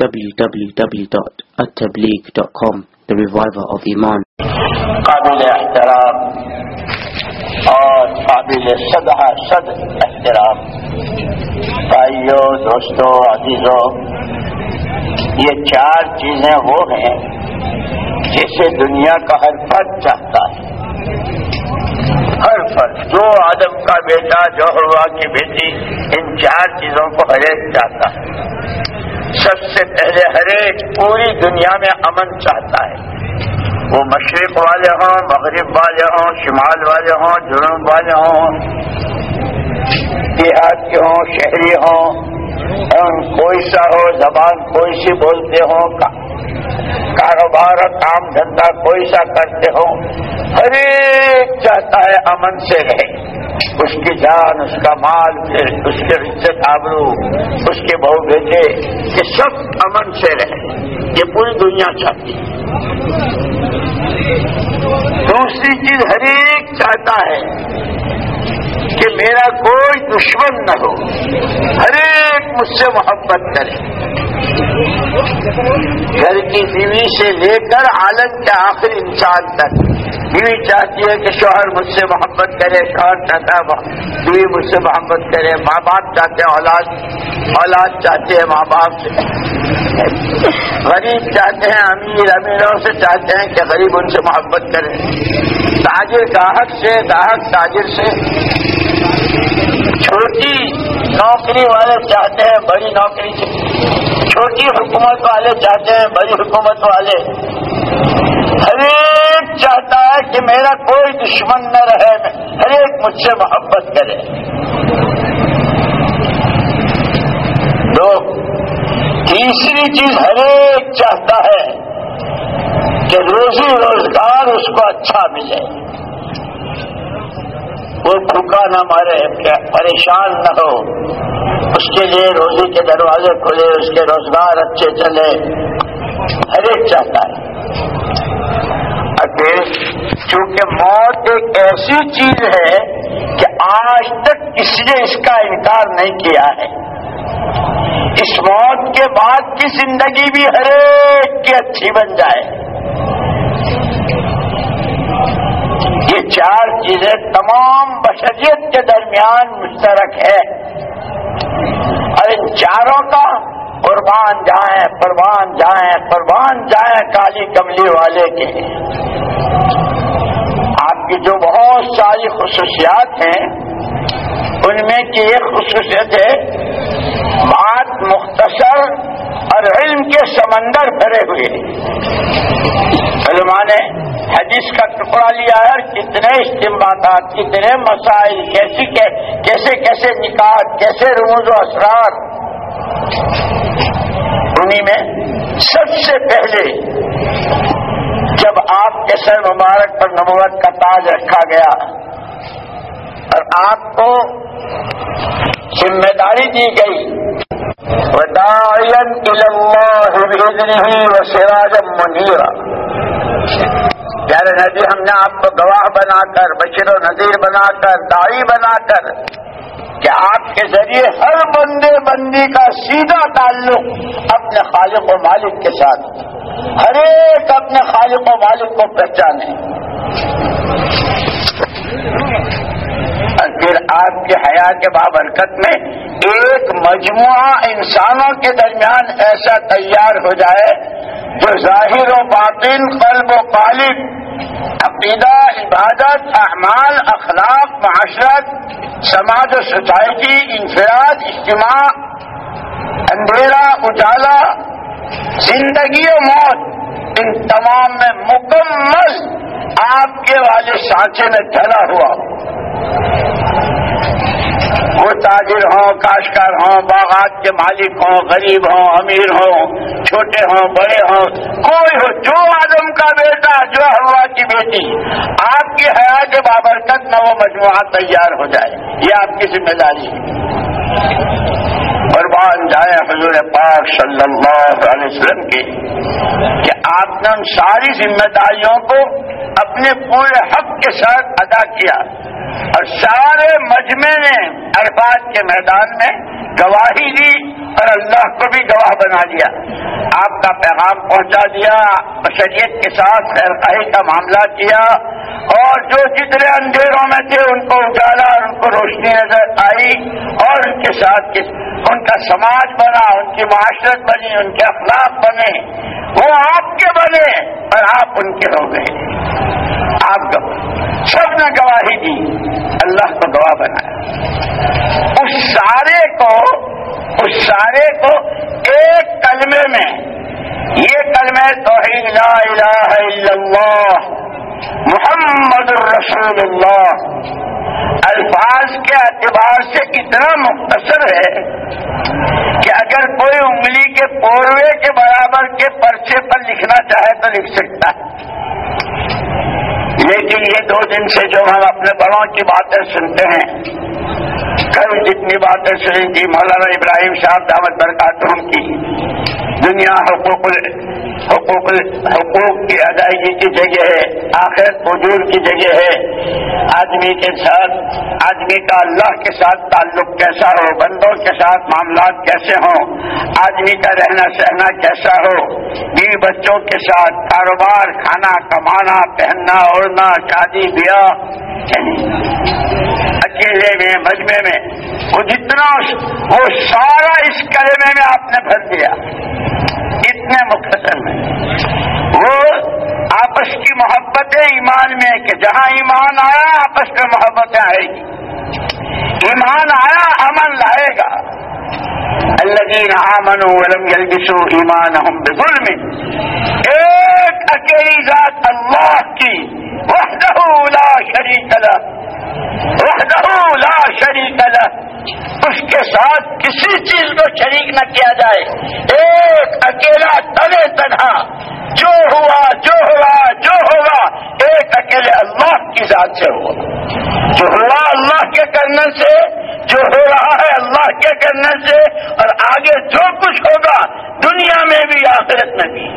www.attableek.com The Reviver of Iman. قابل احترام اور قابل صدہ صد احترام۔ بھائیوں دوستوں عزیزوں یہ چار چیزیں وہ ہیں جسے دنیا کا ہر فرد چاہتا ہے۔ ہر فرد جو آدم کا بیٹا، جو ہوا کی بیٹی، ان چار چیزوں کو ہر ایک چاہتا ہے۔ سب سے پہلے ہر ایک پوری دنیا میں امن چاہتا ہے۔ وہ مشرق والے ہوں، مغرب والے ہوں، شمال والے ہوں، جنوب والے ہوں دیہات کے ہوں، شہری ہوں کوئی سا ہو، زبان کوئی سی بولتے ہوں کاروبار اور کام دھندا کوئی سا کرتے ہو ہر ایک چاہتا ہے امن سے رہے۔ اس کی جان، اس کا مال، اس کے عزت آبرو، اس کے بہو بیٹے، یہ سب امن سے رہے۔ یہ پوری دنیا چاہتی ہے۔ دوسری چیز ہر ایک چاہتا ہے کہ میرا کوئی دشمن نہ ہو۔ ہر ایک مجھ سے محبت کرے۔ گھر کی بیوی سے لے کر عالم کے آخر انسان تک۔ بیوی چاہتی ہے کہ شوہر مجھ سے محبت کرے، شوہر چاہتا ہے بیوی مجھ سے محبت کرے۔ ماں باپ چاہتے ہیں اولاد اولاد چاہتے ہیں ماں باپ سے۔ غریب چاہتے ہیں امیر، امیروں سے چاہتے ہیں کہ غریب ان سے محبت کرے۔ تاجر گاہک سے، گاہک تاجر سے۔ چھوٹی نوکری والے چاہتے ہیں، بڑی نوکری چھوٹی حکومت والے چاہتے ہیں، بڑی حکومت والے۔ ہر ایک چاہتا ہے کہ میرا کوئی دشمن نہ رہے ہر ایک مجھ سے محبت کرے۔ دو، تیسری چیز ہر ایک چاہتا ہے کہ روزی روزگار اس کو اچھا ملے۔ وہ بھوکا نہ مارے پریشان نہ ہو۔ اس کے لیے روزی کے دروازے کھلے، اس کے روزگار اچھے چلے۔ ہر ایک چاہتا ہے۔ چونکہ موت ایک ایسی چیز ہے کہ آج تک کسی نے اس کا انکار نہیں کیا ہے۔ اس موت کے بعد کی زندگی بھی ہر ایک کی اچھی بن جائے۔ یہ چار چیزیں تمام بشریت کے درمیان مشترک ہے۔ اور ان چاروں کا قربان جائیں قربان جائیں قربان جائیں کالی کملی والے کے۔ آپ کی جو بہت ساری خصوصیات ہیں، ان میں کی ایک خصوصیت ہے، بات مختصر اور علم کے سمندر بھرے ہوئے علماء نے حدیث کا ٹکڑا لیا ہے اور کتنے استمبادات کتنے مسائل، کیسی کیسے کیسے نکاح کیسے رموز و اثرات انہیں میں سب سے پہلے جب آپ کے سر مبارک پر نمورت کا تاج رکھا گیا اور آپ کو ذمہ داری دی گئی و سراجم منیرا پیارے نبی ہم نے آپ کو گواہ بنا کر بشر و نذیر بنا کر دائی بنا کر کہ آپ کے ذریعے ہر بندے بندی کا سیدھا تعلق اپنے خالق و مالک کے ساتھ، ہر ایک اپنے خالق و مالک کو پہچانے۔ پھر آپ کے حیا کے بابرکت میں ایک مجموعہ انسانوں کے درمیان ایسا تیار ہو جائے جو ظاہر و باطن، قلب و قالب، عقیدہ، عبادت احمال اخلاق، معاشرت، سماج و سوسائٹی، انفراد، اجتماع اندھیرا اجالا زندگی و موت ان تمام میں مکمل آپ کے والے سانچے میں ڈھلا ہوا وہ تاجر ہوں کاشکار ہوں، باغات کے مالک ہوں، غریب ہوں، امیر ہوں، چھوٹے ہوں، بڑے ہوں، کوئی ہو، جو آدم کا بیٹا، جو ہوا کی بیٹی، آپ کی حیا کے بابرکت میں وہ مجموعہ تیار ہو جائے۔ یہ آپ کی ذمہ داری ہے۔ قربان جائے حضور پاک صلی اللہ علیہ وسلم کی کہ آپ نے ان ساری ذمہ داریوں کو اپنے پورے حق کے ساتھ ادا کیا اور سارے مجمع نے عرفات کے میدان میں گواہی دی اور اللہ کو بھی گواہ بنا دیا آپ کا پیغام پہنچا دیا، بشریت کے ساتھ خیرخاہی کا معاملہ کیا اور جو جتنے اندھیروں میں تھے ان کو اجالا اور ان کو روشنی نظر آئی اور ان کے ساتھ ان ان کا سماج بنا، ان کی معاشرت بنی، ان کے اخلاق بنے، وہ آپ کے بنے اور آپ ان کے ہو گئے۔ آپ سب نے گواہی دی۔ اللہ کو گواہ بنایا۔ اس سارے کو، اس سارے کو ایک کلمے میں، یہ کلمے توحید، لا الہ الا اللہ، محمد الرسول اللہ۔ الفاظ کے اعتبار سے اتنا مختصر ہے کہ اگر کوئی انگلی کے پوروے کے برابر کے پرچے پر لکھنا چاہے تو لکھ سکتا ہے۔ لیکن یہ دو دن سے جو ہم اپنے بڑوں کی باتیں سنتے ہیں، کل جتنی باتیں سنی تھی مولانا ابراہیم صاحب دعوت برکاتوں کی۔ دنیا حقوق حقوق حقوق کی ادائیگی کی جگہ ہے آخر حضور کی جگہ ہے۔ آدمی کے ساتھ، آدمی کا اللہ کے ساتھ تعلق کیسا ہو، بندوں کے ساتھ معاملات کیسے ہوں، آدمی کا رہنا سہنا کیسا ہو، بیوی بچوں کے ساتھ کاروبار، کھانا کمانا، پہننا اور اوڑھنا شادی بیاہ یعنی اکیلے میں مجمے میں، وہ جتنا وہ سارا اس کلمے میں آپ نے بھر دیا۔ اتنے مختصر میں۔ وہ آپس کی محبت ایمان میں کہ جہاں ایمان آیا، آپس میں محبتیں آئے گی۔ ایمان آیا، امن لائے گا۔ الذين آمنوا ولم يلبسوا ایمانهم بظلم. ایک اکیلی ذات اللہ کی وحدہ لا شریک له. وحدہ لا شریک له. اس کے ساتھ کسی چیز کو شریک نہ کیا جائے. ایک اکیلا تلے تنہا. جو ہوا جو ہوا جو ہوا ایک اکیلے اللہ کی ذات سے ہوا. جو ہوا اللہ کے کرنے سے جو ہو رہا ہے اللہ کے کرنے سے اور آگے جو کچھ ہوگا دنیا میں بھی، آخرت میں بھی۔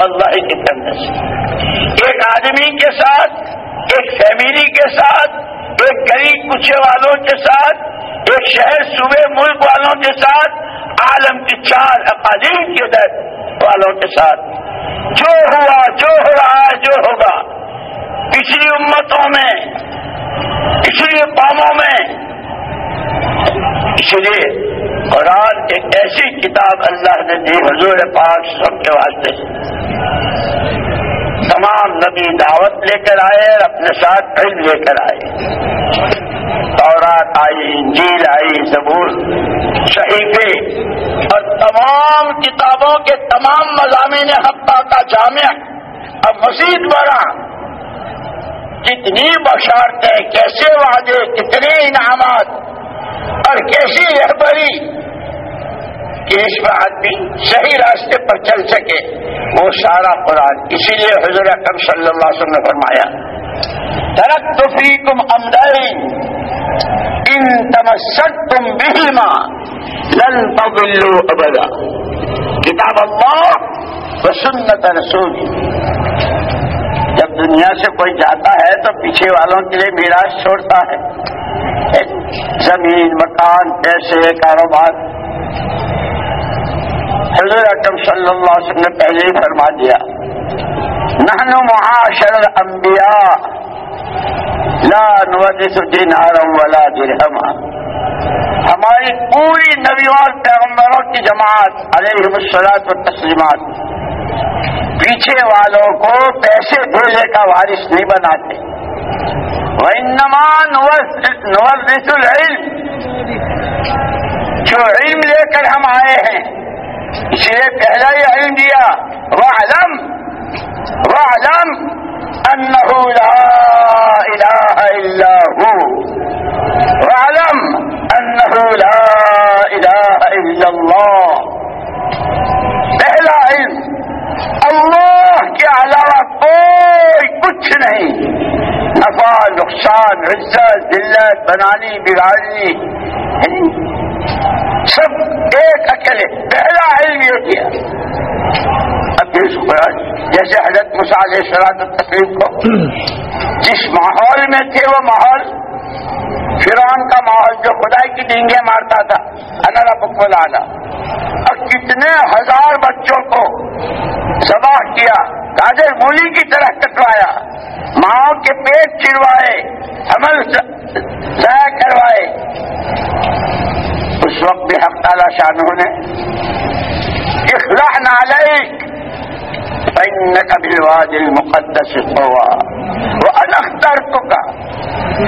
اللہ کے کرنے سے ایک آدمی کے ساتھ، ایک فیملی کے ساتھ، ایک غریب پوچھے والوں کے ساتھ، ایک شہر صوبے ملک والوں کے ساتھ، عالم کی چار اقادیم کے در والوں کے ساتھ۔ جو ہوا، جو ہو رہا ہے، جو ہوگا۔ پچھلی امتوں میں، پچھلی قوموں میں اس لیے قرآن ایک ایسی کتاب اللہ نے دی حضور پاک سب کے واسطے تمام نبی دعوت لے کر آئے اور اپنے ساتھ علم لے کر آئے۔ تورات آئی، انجیل آئی، زبور شہیفے اور تمام کتابوں کے تمام مضامین حقہ کا جامع اب مزید بڑا کتنی بشارتیں، کیسے وعدے کتنے انعامات۔ اور کیسی رہبری کہ اس میں آدمی صحیح راستے پر چل سکے، وہ سارا قرآن۔ اسی لیے حضرت اکرم صلی اللہ علیہ وسلم نے فرمایا درخت تفری تم امداری ان تمسک تم بہما لن پبلو ابدا کتاب اللہ و سنت رسول۔ جب دنیا سے کوئی جاتا ہے تو پیچھے والوں کے لیے میراث چھوڑتا ہے۔ زمین، مکان، پیسے، کاروبار۔ حضرت اکم صلی اللہ علیہ وسلم نے پہلے ہی فرما دیا نہن معاشر الانبیاء، لا نورث دینارا ولا درہما۔ ہماری پوری نبیوں اور پیغمبروں کی جماعت علیہ السلاط و تسلیمات پیچھے والوں کو پیسے دھیلے کا وارث نہیں بناتے۔ وإنما نورث العلم. شو علم لے الهم ہم آئے ہیں علم دیا واعلم. واعلم أنه لا إله إلا هو. واعلم أنه لا إله إلا الله. پہلا علم. الله کے علاوہ کوئی کے علاوہ کوئی کچھ نہیں نفع نقصان عزت ذلت بنانی بگاڑنی سب ایک اکیلے پہلا علم یہ کیا اب جیسے حضرت مساج شراد تقریب کو جس ماحول میں تھے وہ ماحول فرعون کا ماحول جو خدائی کی ڈینگے مارتا تھا انرا بکول آنا اور کتنے ہزار بچوں کو سباہ کیا گاجر مولی کی طرح کٹوایا۔ ماؤں کے پیٹ چڑوائے حمل ضائع کروائے۔ اس وقت بھی حق تعالی شاہ نے اخلاح نالک فإنك بالواد المقدس طوى. وأنا اخترتك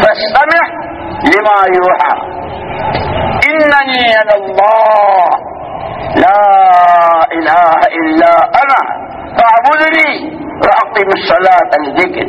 فاستمع لما يوحى. إنني أنا الله. لا إله إلا أنا. فاعبدني وأقم الصلاة لذكر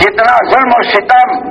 كتنا ظلم وشتم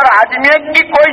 اور عدمیت کی کوئی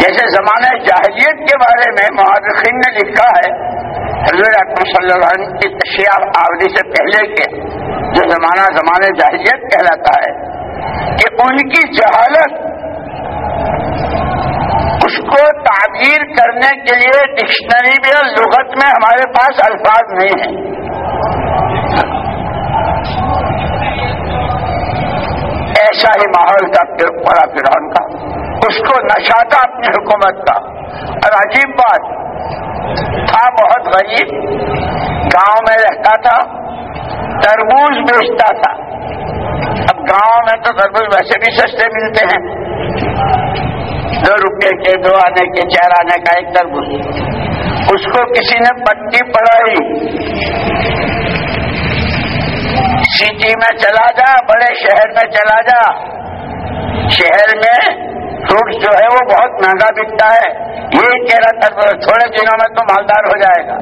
جیسے زمانہ جاہلیت کے بارے میں محرخین نے لکھا ہے، حضرت اکرم صلی اللہ علیہ وسلم کی تشیار آوری سے پہلے کے جو زمانہ زمانے جاہلیت کہلاتا ہے، کہ ان کی جہالت اس کو تعبیر کرنے کے لیے ڈکشنری میں اور لغت میں ہمارے پاس الفاظ نہیں ہیں۔ ایسا ہی ماحول تھا پڑا فرحان کا۔ اس کو نشا تھا اپنی حکومت کا۔ اور عجیب بات، تھا بہت غریب، گاؤں میں رہتا تھا، تربوز بیچتا تھا۔ اب گاؤں میں تو تربوز ویسے بھی سستے ملتے ہیں۔ دو روپے کے، دو آنے کے، چار آنے کا ایک تربوز۔ اس کو کسی نے پٹی پڑائی سٹی میں چلا جا، بڑے شہر میں چلا جا۔ شہر میں فروٹ جو ہے وہ بہت مہنگا بکتا ہے۔ یہ کہہ رہا تھا تھوڑے دنوں میں تو مالدار ہو جائے گا۔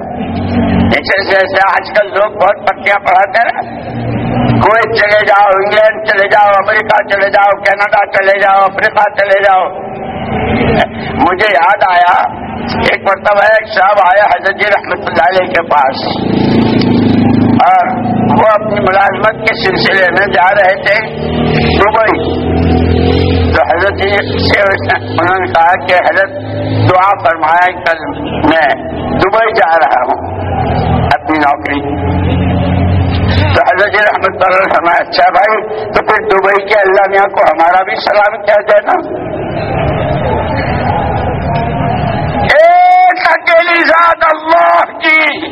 جیسے جیسے آج کل لوگ بہت پٹیاں پڑھاتے ہیں کویت چلے جاؤ، انگلینڈ چلے جاؤ، امریکہ چلے جاؤ، کینیڈا چلے جاؤ، افریقہ چلے جاؤ۔ مجھے یاد آیا، ایک مرتبہ ایک صاحب آیا حضرت جی رحمت اللہ علیہ کے پاس۔ اور وہ اپنی ملازمت کے سلسلے میں جا رہے تھے۔ دبئی تو حضرت انہوں نے کہا کہ حضرت دعا فرمایا کل میں دبئی جا رہا ہوں اپنی نوکری تو حضرت رحمت اللہ فرمایا اچھا بھائی، تو پھر دبئی کے اللہ میاں کو ہمارا بھی سلام کہہ دینا ایک اکیلی ذات اللہ کی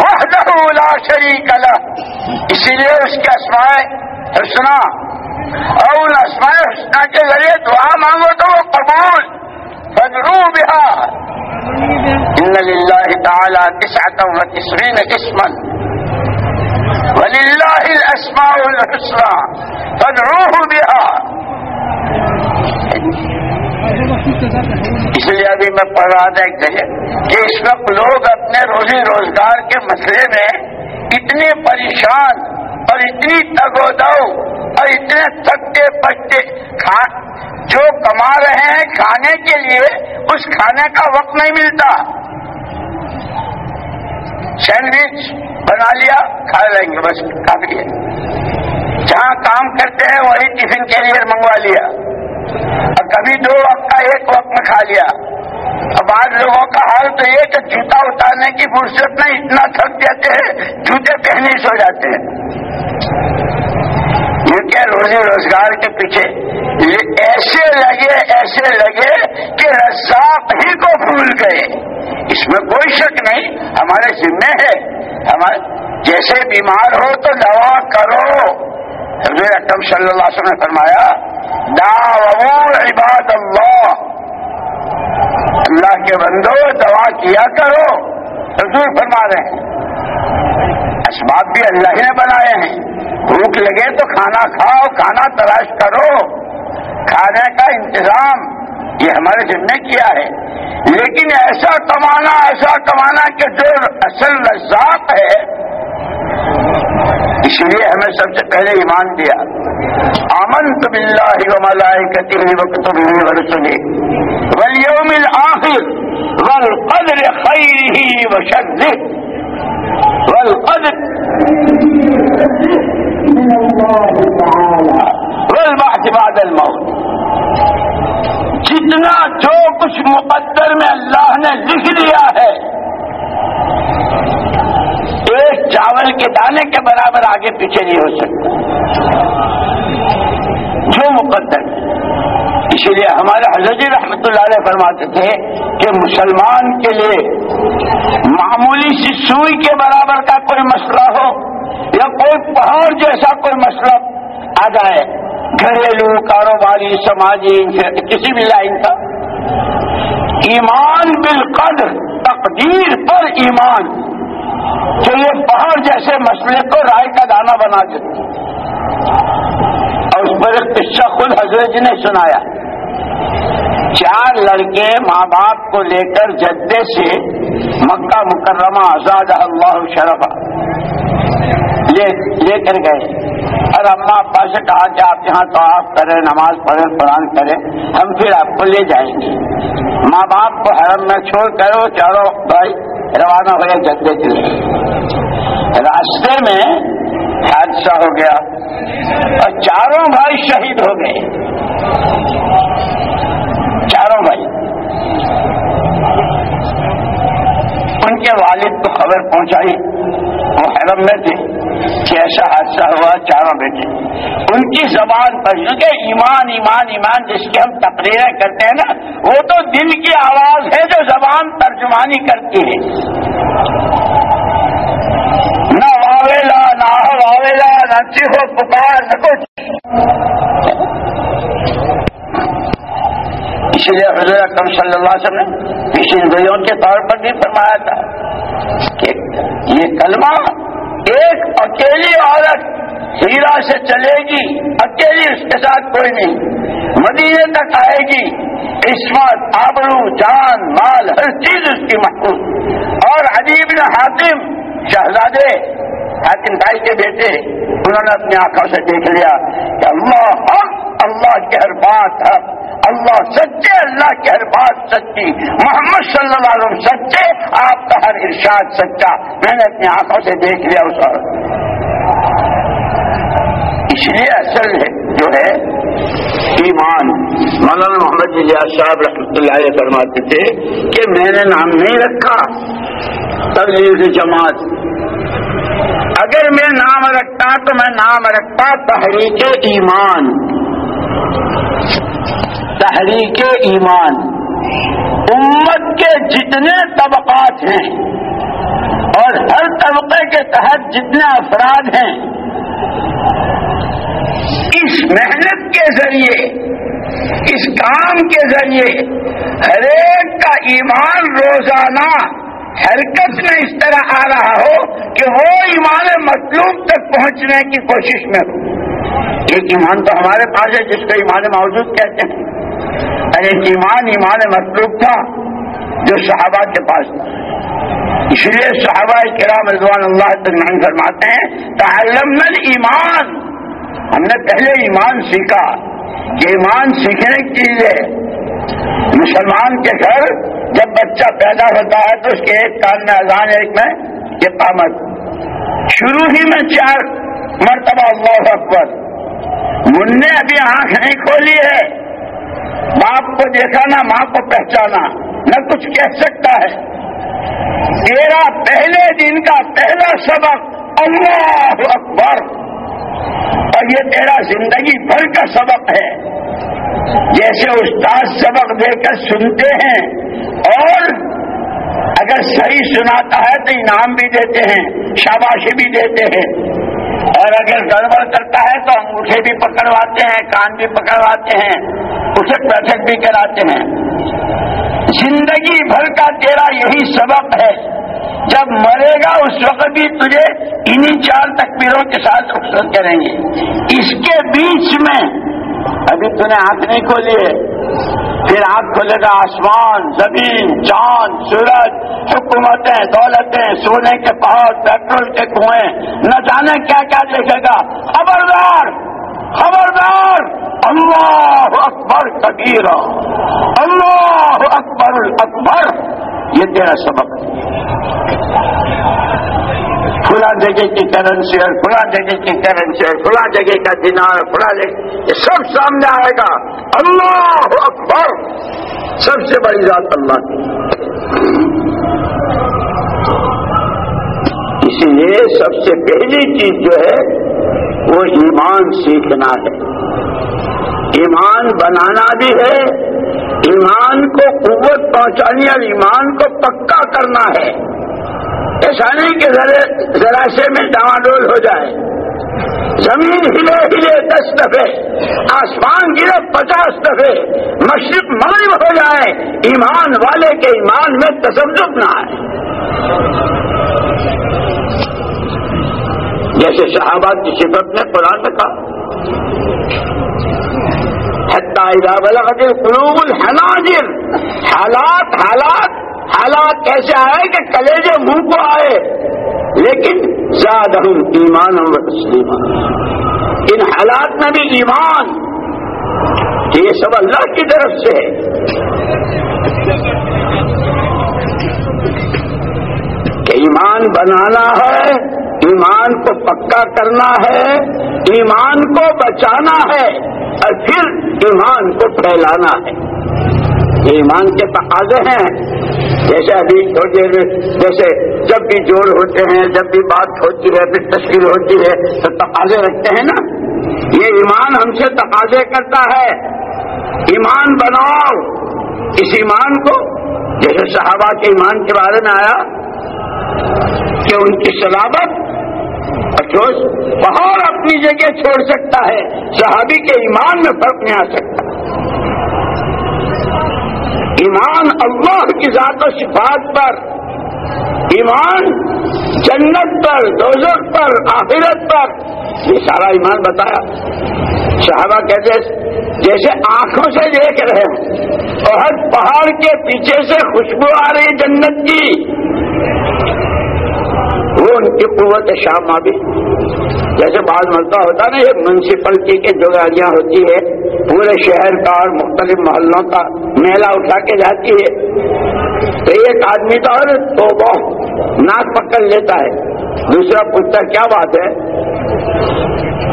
وحدہ لا شریک له۔ اسی لیے اس کے اسمائے سنا اور ان اسماء حسنہ کے ذریعے دعا مانگو تو وہ قبول فدرو ان للہ تعالی تسعة و تسعین قسما. وللہ الاسماء الحسنى. فدروه بها. اس لیے ابھی میں پڑھ رہا تھا ایک جگہ کہ اس وقت لوگ اپنے روزی روزگار کے مسئلے میں اتنے پریشان اور اتنی تگو دو اور اتنے تھکتے پچتے جو کما رہے ہیں کھانے کے لیے اس کھانے کا وقت نہیں ملتا۔ سینڈوچ بنا لیا، کھا لیں گے بس کافی ہے جہاں کام کرتے ہیں وہی ٹفن کے لیے منگوا لیا۔ اور کبھی دو وقت کا ایک وقت میں کھا لیا۔ بعض لوگوں کا حال تو یہ کہ جوتا اتارنے کی فرصت میں اتنا تھک جاتے ہیں، جوتے پہنے سو جاتے ہیں۔ یہ کیا روزی روزگار کے پیچھے؟ یہ ایسے لگے ایسے لگے کہ رزاق ہی کو بھول گئے۔ اس میں کوئی شک نہیں، ہمارے ذمے ہے۔ ہمارے جیسے بیمار ہو تو دوا کرو۔ حضور اکرم صلی اللہ علیہ وسلم نے فرمایا دا عباد اللہ۔ اللہ کے بندو دوا کیا کرو حضور فرما رہے ہیں۔ اسباب بھی اللہ ہی نے بنائے ہیں۔ بھوک لگے تو کھانا کھاؤ، کھانا تلاش کرو۔ کھانے کا انتظام، یہ ہمارے ذمے کیا ہے۔ لیکن ایسا کمانا ایسا کمانا کہ جو اصل لذات ہے۔ اس لیے ہمیں سب سے پہلے ایمان دیا۔ امن تو بلّہ و ملائی کتی وقت رسولی ولیوم الآخر والقدر خیره وشره والقدر بعد الموت. جتنا جو کچھ مقدر میں اللہ نے لکھ لیا ہے ایک ایک چاول کے دانے کے برابر آگے پیچھے نہیں ہو سکتا۔ جو مقدر اسی لیے ہمارے حضرت جی رحمت اللہ علیہ فرماتے تھے کہ مسلمان کے لیے معمولی سی سوئی کے برابر کا کوئی مسئلہ ہو یا کوئی پہاڑ جیسا کوئی مسئلہ آ جائے، گھریلو، کاروباری، سماجی کسی بھی لائن کا۔ ایمان بالقدر، تقدیر پر ایمان۔ تو یہ پہاڑ جیسے مسئلے کو رائے کا دانہ بنا دیتے پر ایک قصہ خود حضرت جی نے سنایا۔ چار لڑکے ماں باپ کو لے کر جدے سے مکہ مکرمہ آزاد اللہ شرف لے کر گئے۔ اور اما ابا سے کہا کہ آپ یہاں تو آپ کریں، نماز پڑھیں، قرآن کریں، ہم پھر آپ کو لے جائیں گے۔ ماں باپ کو حرم میں چھوڑ کر وہ چاروں بھائی روانہ ہو گئے جدے کے لیے راستے میں حادثہ ہو گیا۔ اور چاروں بھائی شہید ہو گئے۔ چاروں بھائی۔ ان کے والد کو خبر پہنچائی۔ وہ حرم میں تھے کہ ایسا حادثہ ہوا، چاروں بیٹے۔ ان کی زبان پر کیونکہ ایمان ایمان ایمان جس کی ہم تقریریں کرتے ہیں نا، وہ تو دل کی آواز ہے جو زبان ترجمانی کرتی ہے۔ نہ واویلا نہ واویلا نہ چیخو پکار نہ کچھ اس لیے حضرت اکرم صلی اللہ علیہ وسلم نے پیشن کے طور پر بھی فرمایا تھا کہ یہ کلمہ ایک اکیلی عورت ہیرا سے چلے گی اکیلی اس کے ساتھ کوئی نہیں مدینے تک آئے گی عصمت آبرو جان مال ہر چیز اس کی محفوظ اور عجیب نے حاتم شہزادے حاتم بھائی کے بیٹے انہوں نے اپنی آنکھوں سے دیکھ لیا کہ اللہ حق اللہ کے ہر بات حق اللہ سچے، اللہ کی ہر بات سچی۔ محمد صلی اللہ علیہ وسلم سچے، آپ کا ہر ارشاد سچا۔ میں نے اپنی آنکھوں سے دیکھ لیا اس وقت۔ اس لیے اصل ہے، جو ہے، ایمان۔ مولانا محمد جلیا صاحب رحمۃ اللہ علیہ فرماتے تھے کہ میں نے نام نہیں رکھا، تبلیغ جماعت۔ اگر میں نام رکھتا تو میں نام رکھتا تحریک ایمان۔ تحریک ایمان۔ امت کے جتنے طبقات ہیں اور ہر طبقے کے تحت جتنے افراد ہیں، اس محنت کے ذریعے، اس کام کے ذریعے، ہر ایک کا ایمان روزانہ حرکت میں اس طرح آ رہا ہو کہ وہ ایمان مطلوب تک پہنچنے کی کوشش میں ہو۔ ایک ایمان تو ہمارے پاس ہے، جس کو ایمان موجود کہتے ہیں۔ اور ایک ایمان ایمان مطلوب تھا جو صحابہ کے پاس تھا۔ اس لیے صحابہ کرام رضوان اللہ تجمین فرماتے ہیں تعلم ایمان ہم نے پہلے ایمان سیکھا کہ ایمان سیکھنے کی چیز ہے مسلمان کے گھر جب بچہ پیدا ہوتا ہے تو اس کے ایک کان میں اذان ایک میں یہ قامت شروع ہی میں چار مرتبہ اللہ اکبر۔ منہ ابھی آنکھ نہیں کھولی ہے۔ باپ کو دیکھا نہ ماں کو پہچانا۔ نہ کچھ کہہ سکتا ہے۔ تیرا پہلے دن کا پہلا سبق اللہ اکبر۔ اور یہ تیرا زندگی بھر کا سبق ہے۔ جیسے استاد سبق دے کر سنتے ہیں اور اگر صحیح سناتا ہے تو انعام بھی دیتے ہیں، شاباشی بھی دیتے ہیں۔ اور اگر گڑبڑ کرتا ہے تو انگوٹھے بھی پکڑواتے ہیں، کان بھی پکڑواتے ہیں، اسے بیٹھک بھی کراتے ہیں۔ زندگی بھر کا تیرا یہی سبق ہے۔ جب مرے گا اس وقت بھی تجھے انہیں چار تکبیروں کے ساتھ رخصت کریں گے۔ اس کے بیچ میں ابھی تھی آنکھ نہیں کھولی ہے پھر آنکھ کھولے گا آسمان، زمین، چاند، سورج، حکومتیں، دولتیں، سونے کے پہاڑ، پیٹرول کے کنویں۔ نہ جانے کیا کیا دیکھے گا۔ خبردار خبردار، اللہ اکبر کبیرا اللہ اکبر اکبر۔ یہ تیرا سبق۔ کھلا جگہ کی کرنسی اور کھلا جگہ کی کرنسی اور کھلا جگہ کا دینار کھلا جگہ یہ سب سامنے آئے گا۔ اللہ اکبر۔ سب سے بڑی ذات اللہ کی۔ اس اس لیے سب سے پہلی چیز جو ہے، وہ ایمان سیکھنا ہے۔ ایمان بنانا بھی ہے، ایمان کو قوت پہنچانی اور ایمان کو پکا کرنا ہے۔ ایسا نہیں کہ ذرا سے میں ڈاواڈول ہو جائے۔ زمین ہلے ہلے دس دفعے، آسمان گرے پچاس دفعے، مشرق مغرب ہو جائے، ایمان والے کے ایمان میں تصدق نہ آئے۔ جیسے صحابہ کی صفت میں قرآن رکھا قلوب الحناجر، حالات حالات حالات کیسے آئے کہ کلیجے منہ کو آئے، لیکن زیادہ ایمان اور تسلیم ان حالات میں بھی ایمان، یہ سب اللہ کی طرف سے کہ ایمان بنانا ہے، ایمان کو پکا کرنا ہے، ایمان کو بچانا ہے، اور پھر ایمان کو پھیلانا ہے۔ یہ ایمان کے تقاضے ہیں۔ جیسے ابھی تھوڑی دیر جیسے جب بھی جوڑ ہوتے ہیں، جب بھی بات ہوتی ہے، پھر تشکیل ہوتی ہے، تو تقاضے رکھتے ہیں نا؟ یہ ایمان ہم سے تقاضے کرتا ہے۔ ایمان بناؤ۔ اس ایمان کو، جیسے صحابہ کے ایمان کے بارے میں آیا کہ ان کی سلابت پہاڑ اپنی جگہ چھوڑ سکتا ہے۔ صحابی کے ایمان میں فرق نہیں آ سکتا۔ ایمان اللہ کی ذات و صفات پر، ایمان جنت پر، دوزخ پر، آخرت پر۔ یہ سارا ایمان بتایا۔ صحابہ کہتے جیسے آنکھوں سے دیکھ رہے ہیں، اور پہاڑ کے پیچھے سے خوشبو آ رہی جنت کی۔ وہ ان کی قوت شام بھی جیسے بعض مرتبہ ہوتا نا، یہ میونسپلٹی کی جو گاڑیاں ہوتی ہے، پورے شہر کا اور مختلف محلوں کا میلہ اٹھا کے جاتی ہے۔ تو ایک آدمی تو اور تو ناک پکڑ لیتا ہے۔ دوسرا پوچھتا کیا بات ہے؟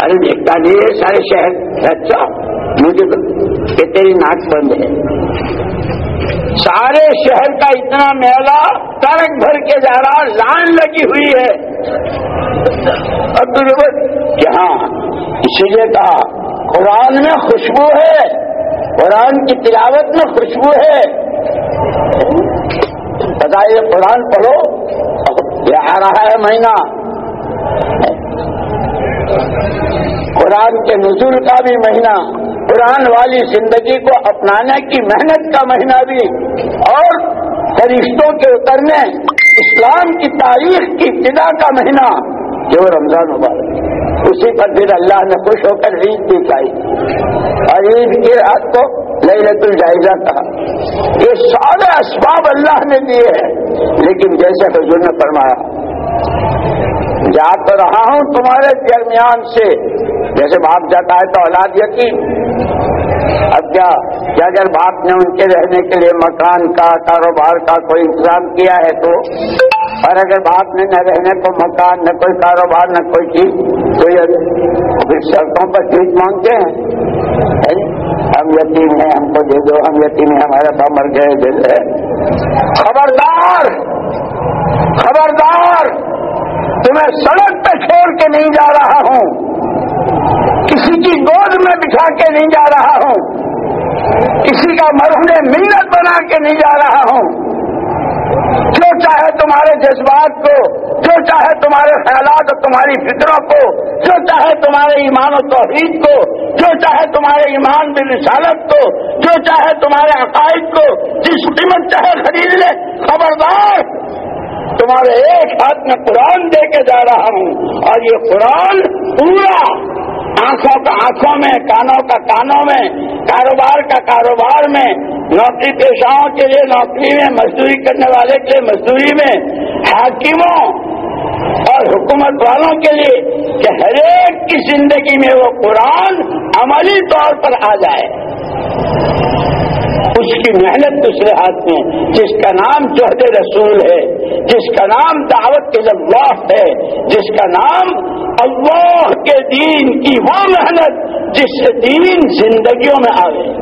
ارے دیکھتا نہیں ہے، سارے شہر اچھا مجھے کہ تیری ناک بند ہے۔ سارے شہر کا اتنا میلہ ٹرک بھر کے جا رہا لائن لگی ہوئی ہے۔ کہ ہاں اسی لیے کہا، قرآن میں خوشبو ہے، قرآن کی تلاوت میں خوشبو ہے۔ بتائیے، قرآن پڑھو یہ آ رہا ہے مہینہ۔ قرآن کے نزول کا بھی مہینہ۔ قرآن والی زندگی کو اپنانے کی محنت کا مہینہ بھی اور فرشتوں کے اترنے اسلام کی تاریخ کی ابتدا کا مہینہ جو رمضان مبارک اسی پر پھر اللہ نے خوش ہو کر عید بھی چاہیے اور عید کی رات کو لئی الجائزہ کہا۔ یہ سارے اسباب اللہ نے دیے ہیں، لیکن جیسے حضور نے فرمایا جا تو رہا ہوں تمہارے درمیان سے۔ جیسے باپ جاتا ہے تو اولاد یقین۔ اب کیا اگر باپ نے ان کے رہنے کے لیے مکان کا، کاروبار کا کوئی انتظام کیا ہے تو؟ اور اگر باپ نے نہ رہنے کو مکان، نہ کوئی کاروبار، نہ کوئی چیز، تو یہ سڑکوں پر چیز مانگتے ہیں۔ جی؟ ہم یتیم ہیں، ہم کو دے دو، ہم یتیم ہیں، ہمارے باپ مر گئے دے دے خبردار! خبردار! تمہیں سڑک پہ چھوڑ کے نہیں جا رہا ہوں۔ کسی کی گود میں بٹھا کے نہیں جا رہا ہوں۔ کسی کا مرحلے منت بنا کے نہیں جا رہا ہوں۔ جو چاہے تمہارے جذبات کو، جو چاہے تمہارے خیالات اور تمہاری فکروں کو، جو چاہے تمہارے ایمان و توحید کو، جو چاہے تمہارے ایمان میں رسالت کو، جو چاہے تمہارے عقائد کو، جس قیمت چاہے خرید لے، خبردار۔ تمہارے ایک ہاتھ میں قرآن دے کے جا رہا ہوں اور یہ قرآن پورا آنکھوں کا آنکھوں میں، کانوں کا کانوں میں، کاروبار کا کاروبار میں، نوکری پیشاؤں کے لیے نوکری میں، مزدوری کرنے والے کے لیے مزدوری میں، حاکموں اور حکومت والوں کے لیے کہ ہر ایک کی زندگی میں وہ قرآن عملی طور پر آ جائے۔ اس کی محنت دوسرے ہاتھ میں، جس کا نام جہد رسول ہے، جس کا نام دعوت اللہ ہے، جس کا نام اللہ کے دین کی وہ محنت جس سے دین زندگیوں میں آ گئے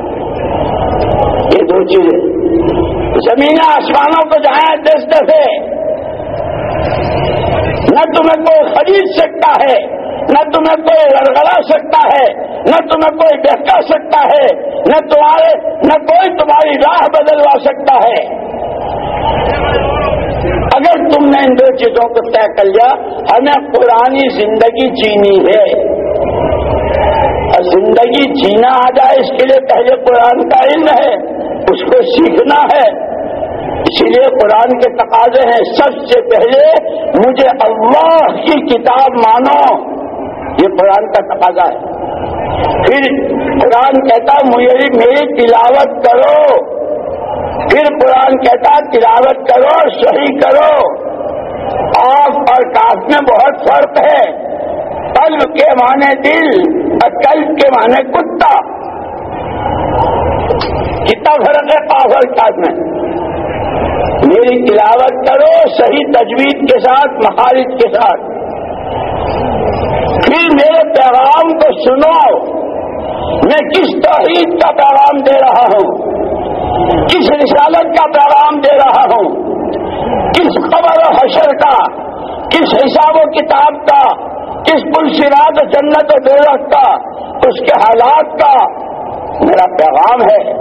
یہ دو چیزیں۔ زمین آسمانوں کو جائیں دس دفے نہ تمہیں کوئی خرید سکتا ہے نہ تمہیں کوئی لڑگڑا سکتا ہے، نہ تمہیں کوئی بہکا سکتا ہے، نہ تمہارے، نہ کوئی تمہاری راہ بدلوا سکتا ہے۔ اگر تم نے ان دو چیزوں کو طے کر لیا، ہمیں پرانی زندگی جینی ہے۔ اور زندگی جینا آ جائے، اس کے لیے پہلے قرآن کا علم ہے، اس کو سیکھنا ہے۔ اسی لیے قرآن کے تقاضے ہیں، سب سے پہلے مجھے اللہ کی کتاب مانو۔ یہ قرآن کا تقاضا ہے۔ پھر قرآن کہتا مجھے میری تلاوت کرو۔ پھر قرآن کہتا تلاوت کرو، صحیح کرو۔ آپ اور کاف میں بہت فرق ہے۔ قلب کے معنی دل، اور قلب کے معنی کتا۔ کتنا فرق ہے کاف اور کاف میں؟ میری تلاوت کرو، صحیح تجویز کے ساتھ مخارج کے ساتھ۔ پھر میرے پیغام کو سنو میں کس توحید کا پیغام دے رہا ہوں؟ کس رسالت کا پیغام دے رہا ہوں؟ کس خبر و حشر کا؟ کس حساب و کتاب کا؟ کس پل سراج جنت و دولت کا؟ اس کے حالات کا؟ میرا پیغام ہے۔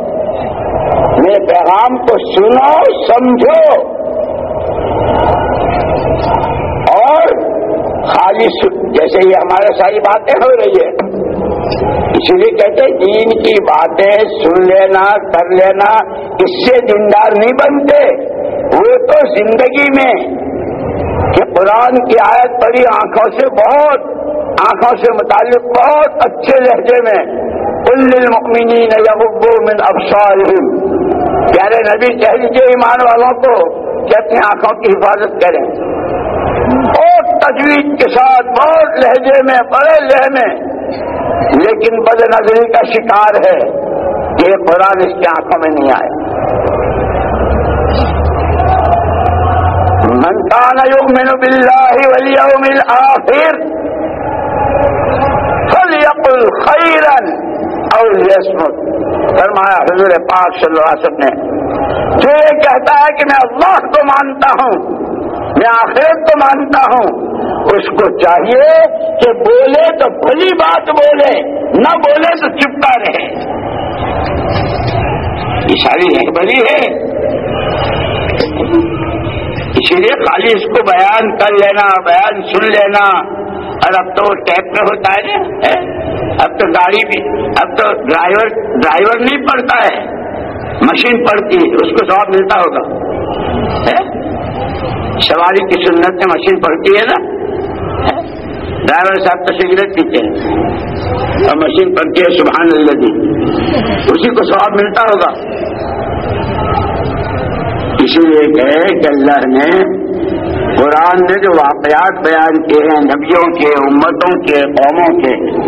میرے پیغام کو سنو سمجھو۔ اور خالی جیسے یہ ہمارے ساری باتیں ہو رہی ہے اسی لیے کہتے دین کی باتیں سن لینا، کر لینا، اس سے دیندار نہیں بنتے۔ وہ تو زندگی میں کہ قرآن کی آیت پڑی آنکھوں سے بہت، آنکھوں سے متعلق بہت اچھے لہجے میں المؤمنین یغبو من ابصارهم پیارے نبی کہہ دیجیے ایمان والوں کو کہ اپنی آنکھوں کی حفاظت کریں۔ بہت تجویز کے ساتھ بہت لہجے میں، بڑے لہ لیکن بد نظری کا شکار ہے یہ قرآن اس کی آنکھوں میں نہیں آئے۔ من کان یؤمن باللہ والیوم الاخر فلیقل خیرا اور یسمت فرمایا حضور پاک صلی اللہ علیہ وسلم نے، جو یہ کہتا ہے کہ میں اللہ کو مانتا ہوں، میں آخرت کو مانتا ہوں اس کو چاہیے کہ بولے تو بھلی بات بولے، نہ بولے تو چپتا رہے۔ یہ ساری بلی ہے۔ اسی لیے خالی اس کو بیان کر لینا، بیان سن لینا۔ اور اب تو ٹیپ میں ہوتا ہے نا اب تو گاڑی بھی، اب تو ڈرائیور ڈرائیور نہیں پڑتا ہے۔ مشین پڑتی ہے، اس کو سواب ملتا ہوگا۔ سواری کی سنت میں مشین پڑتی ہے نا۔ ڈرائیور صاحب تو سگریٹ پیتے ہیں اور مشین پڑتی ہے؟ سبحان اللہ جی۔ اسی کو سواب ملتا ہوگا۔ اسی لیے کہ اللہ نے قرآن نے جو واقعات بیان کیے ہیں، نبیوں کے، امتوں کے، قوموں کے۔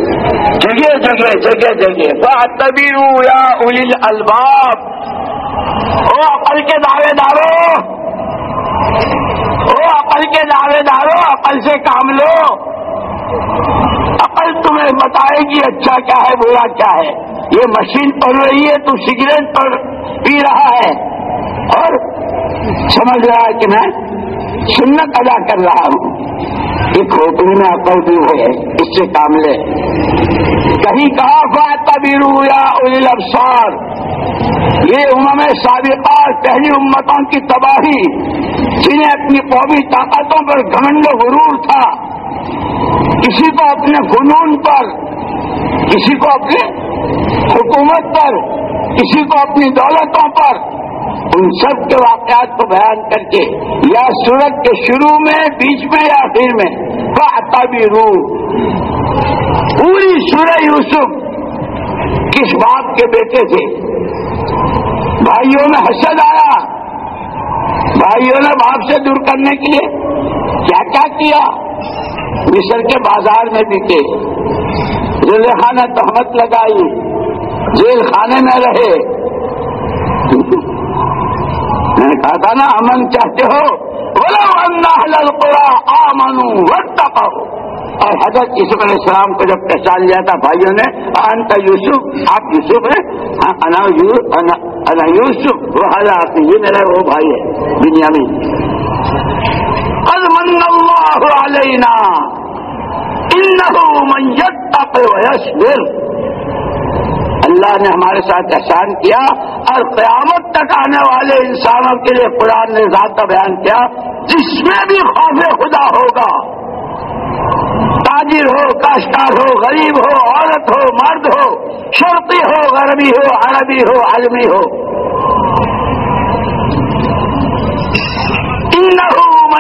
جگہ جگہ جگہ جگہ۔ یا الیل الباب او عقل کے دعوے دارو۔ او عقل کے دعوے دارو، عقل سے کام لو۔ عقل تمہیں بتائے گی اچھا کیا ہے، برا کیا ہے۔ یہ مشین پڑ رہی ہے، تو سگریٹ پر پی رہا ہے۔ اور سمجھ رہا ہے کہ میں سنت ادا کر رہا ہوں۔ ایک حکم میں عقل بھی ہے اس سے کام لے کہیں کہا فا یا اول افسار یہ امم سابقہ پہلی امتوں کی تباہی، جنہیں اپنی قومی طاقتوں پر گھمنڈ غرور تھا۔ کسی کو اپنے فنون پر، کسی کو اپنے حکومت پر، کسی کو اپنی دولتوں پر ان سب کے واقعات کو بیان کر کے یا سورت کے شروع میں، بیچ میں یا آخر میں آتا بھی رو پوری سورہ یوسف کس باپ کے بیٹے تھے؟ بھائیوں میں حسد آیا۔ بھائیوں نے باپ سے دور کرنے کے لیے کیا کیا کیا؟ مصر کے بازار میں بیتے۔ زلیخا نے تہمت لگائی۔ جیل خانے میں رہے۔ میں نے کہا تھا نا، امن چاہتے ہو؟ بولو آمنو وقت اور حضرت یوسف علیہ السلام کو جب پہچان لیا تھا بھائیوں نے، انت یوسف، آپ یوسف ہیں؟ ہاں، انا یوسف، وہ حضرت، یہ میرا وہ بھائی ہے دنیا میں المن اللہ اللہ علینا. من اللہ نے ہمارے ساتھ احسان کیا اور قیامت تک آنے والے انسانوں کے لیے قرآن نے ذات بیان کیا جس میں بھی خوف خدا ہوگا. تاجر ہو، کاشتکار ہو، غریب ہو، عورت ہو، مرد ہو، شرطی ہو، غربی ہو، عربی ہو عالمی ہو.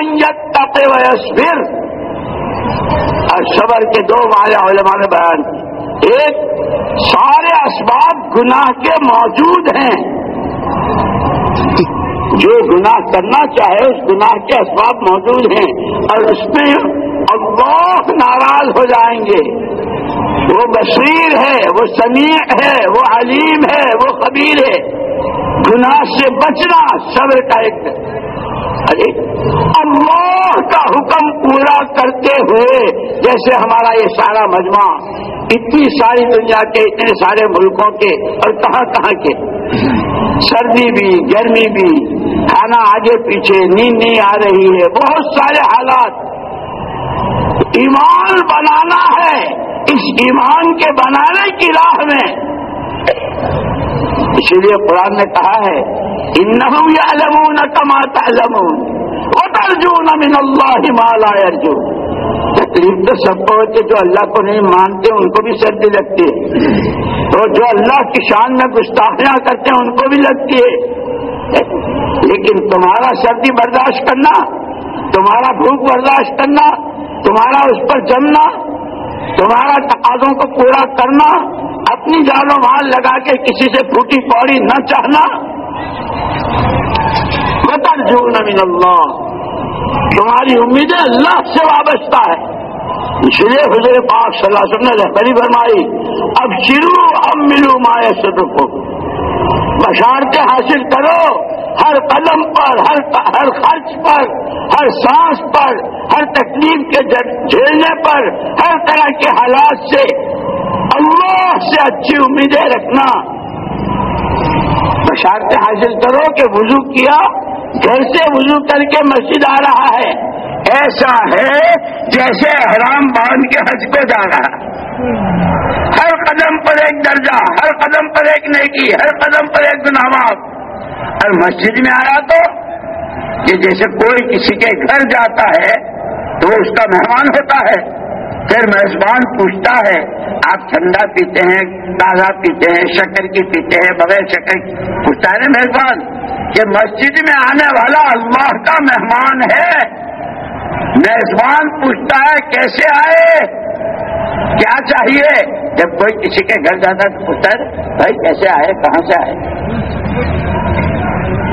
میت تقے ویسر اور صبر کے دو مایا علماء نے بیان ایک، سارے اسباب گناہ کے موجود ہیں. جو گناہ کرنا چاہے اس گناہ کے اسباب موجود ہیں۔ اور اس میں اللہ ناراض ہو جائیں گے۔ وہ بصیر ہے، وہ سمیع ہے، وہ علیم ہے، وہ قبیر ہے۔ گناہ سے بچنا صبر کا ایک ارے اللہ کا حکم پورا کرتے ہوئے، جیسے ہمارا یہ سارا مجمع، اتنی ساری دنیا کے، اتنے سارے ملکوں کے اور کہاں کہاں کے۔ سردی بھی، گرمی بھی، کھانا آگے پیچھے، نیند نہیں آ رہی ہے، بہت سارے حالات۔ ایمان بنانا ہے۔ ایمان کے بنانے کی راہ میں۔ اسی لیے قرآن نے کہا ہے ان یا لمون کماتا لمون اترجون من اللہ مالا ارجن تکلیف تو سب کو ہوتی جو اللہ کو نہیں مانتے ان کو بھی سردی لگتی ہے۔ اور جو اللہ کی شان میں گستاخیاں کرتے ہیں، ان کو بھی لگتی ہے۔ لیکن تمہارا سردی برداشت کرنا، تمہارا بھوک برداشت کرنا، تمہارا اس پر جمنا تمہارا تقاضوں کو پورا کرنا، اپنی جان و مال لگا کے کسی سے پھوٹی پوڑی نہ چاہنا۔ بتا جو من اللہ تمہاری امیدیں اللہ سے وابستہ ہے اس لیے حضور پاک صلی اللہ علیہ وسلم نے رہبری فرمائی اب شروع اب ملو مائے صدر کو بشارتیں حاصل کرو۔ ہر قدم پر، ہر ہر خرچ پر، ہر سانس پر، ہر تکلیف کے جھیلنے پر، ہر طرح کے حالات سے اللہ سے اچھی امیدیں رکھنا۔ بشارتیں حاصل کرو کہ وضو کیا۔ گھر سے وضو کر کے مسجد آ رہا ہے۔ ایسا ہے جیسے حرام باندھ کے حج کو جا رہا۔ ہے ہر قدم پر ایک درجہ، ہر قدم پر ایک نیکی، ہر قدم پر ایک گناواز اور مسجد میں آیا تو یہ جیسے کوئی کسی کے گھر جاتا ہے، تو اس کا مہمان ہوتا ہے۔ پھر میزبان پوچھتا ہے، آپ ٹھنڈا پیتے ہیں، تازہ پیتے ہیں، شکر کی پیتے ہیں، بغیر شکر کی۔ پوچھتا ہے نا میزبان، کہ مسجد میں آنے والا اللہ کا مہمان ہے؟ میزبان پوچھتا ہے، کیسے آئے؟ کیا چاہیے؟ جب کوئی کسی کے گھر جاتا تو پوچھتا ہے بھائی کیسے آئے؟ کہاں سے آئے؟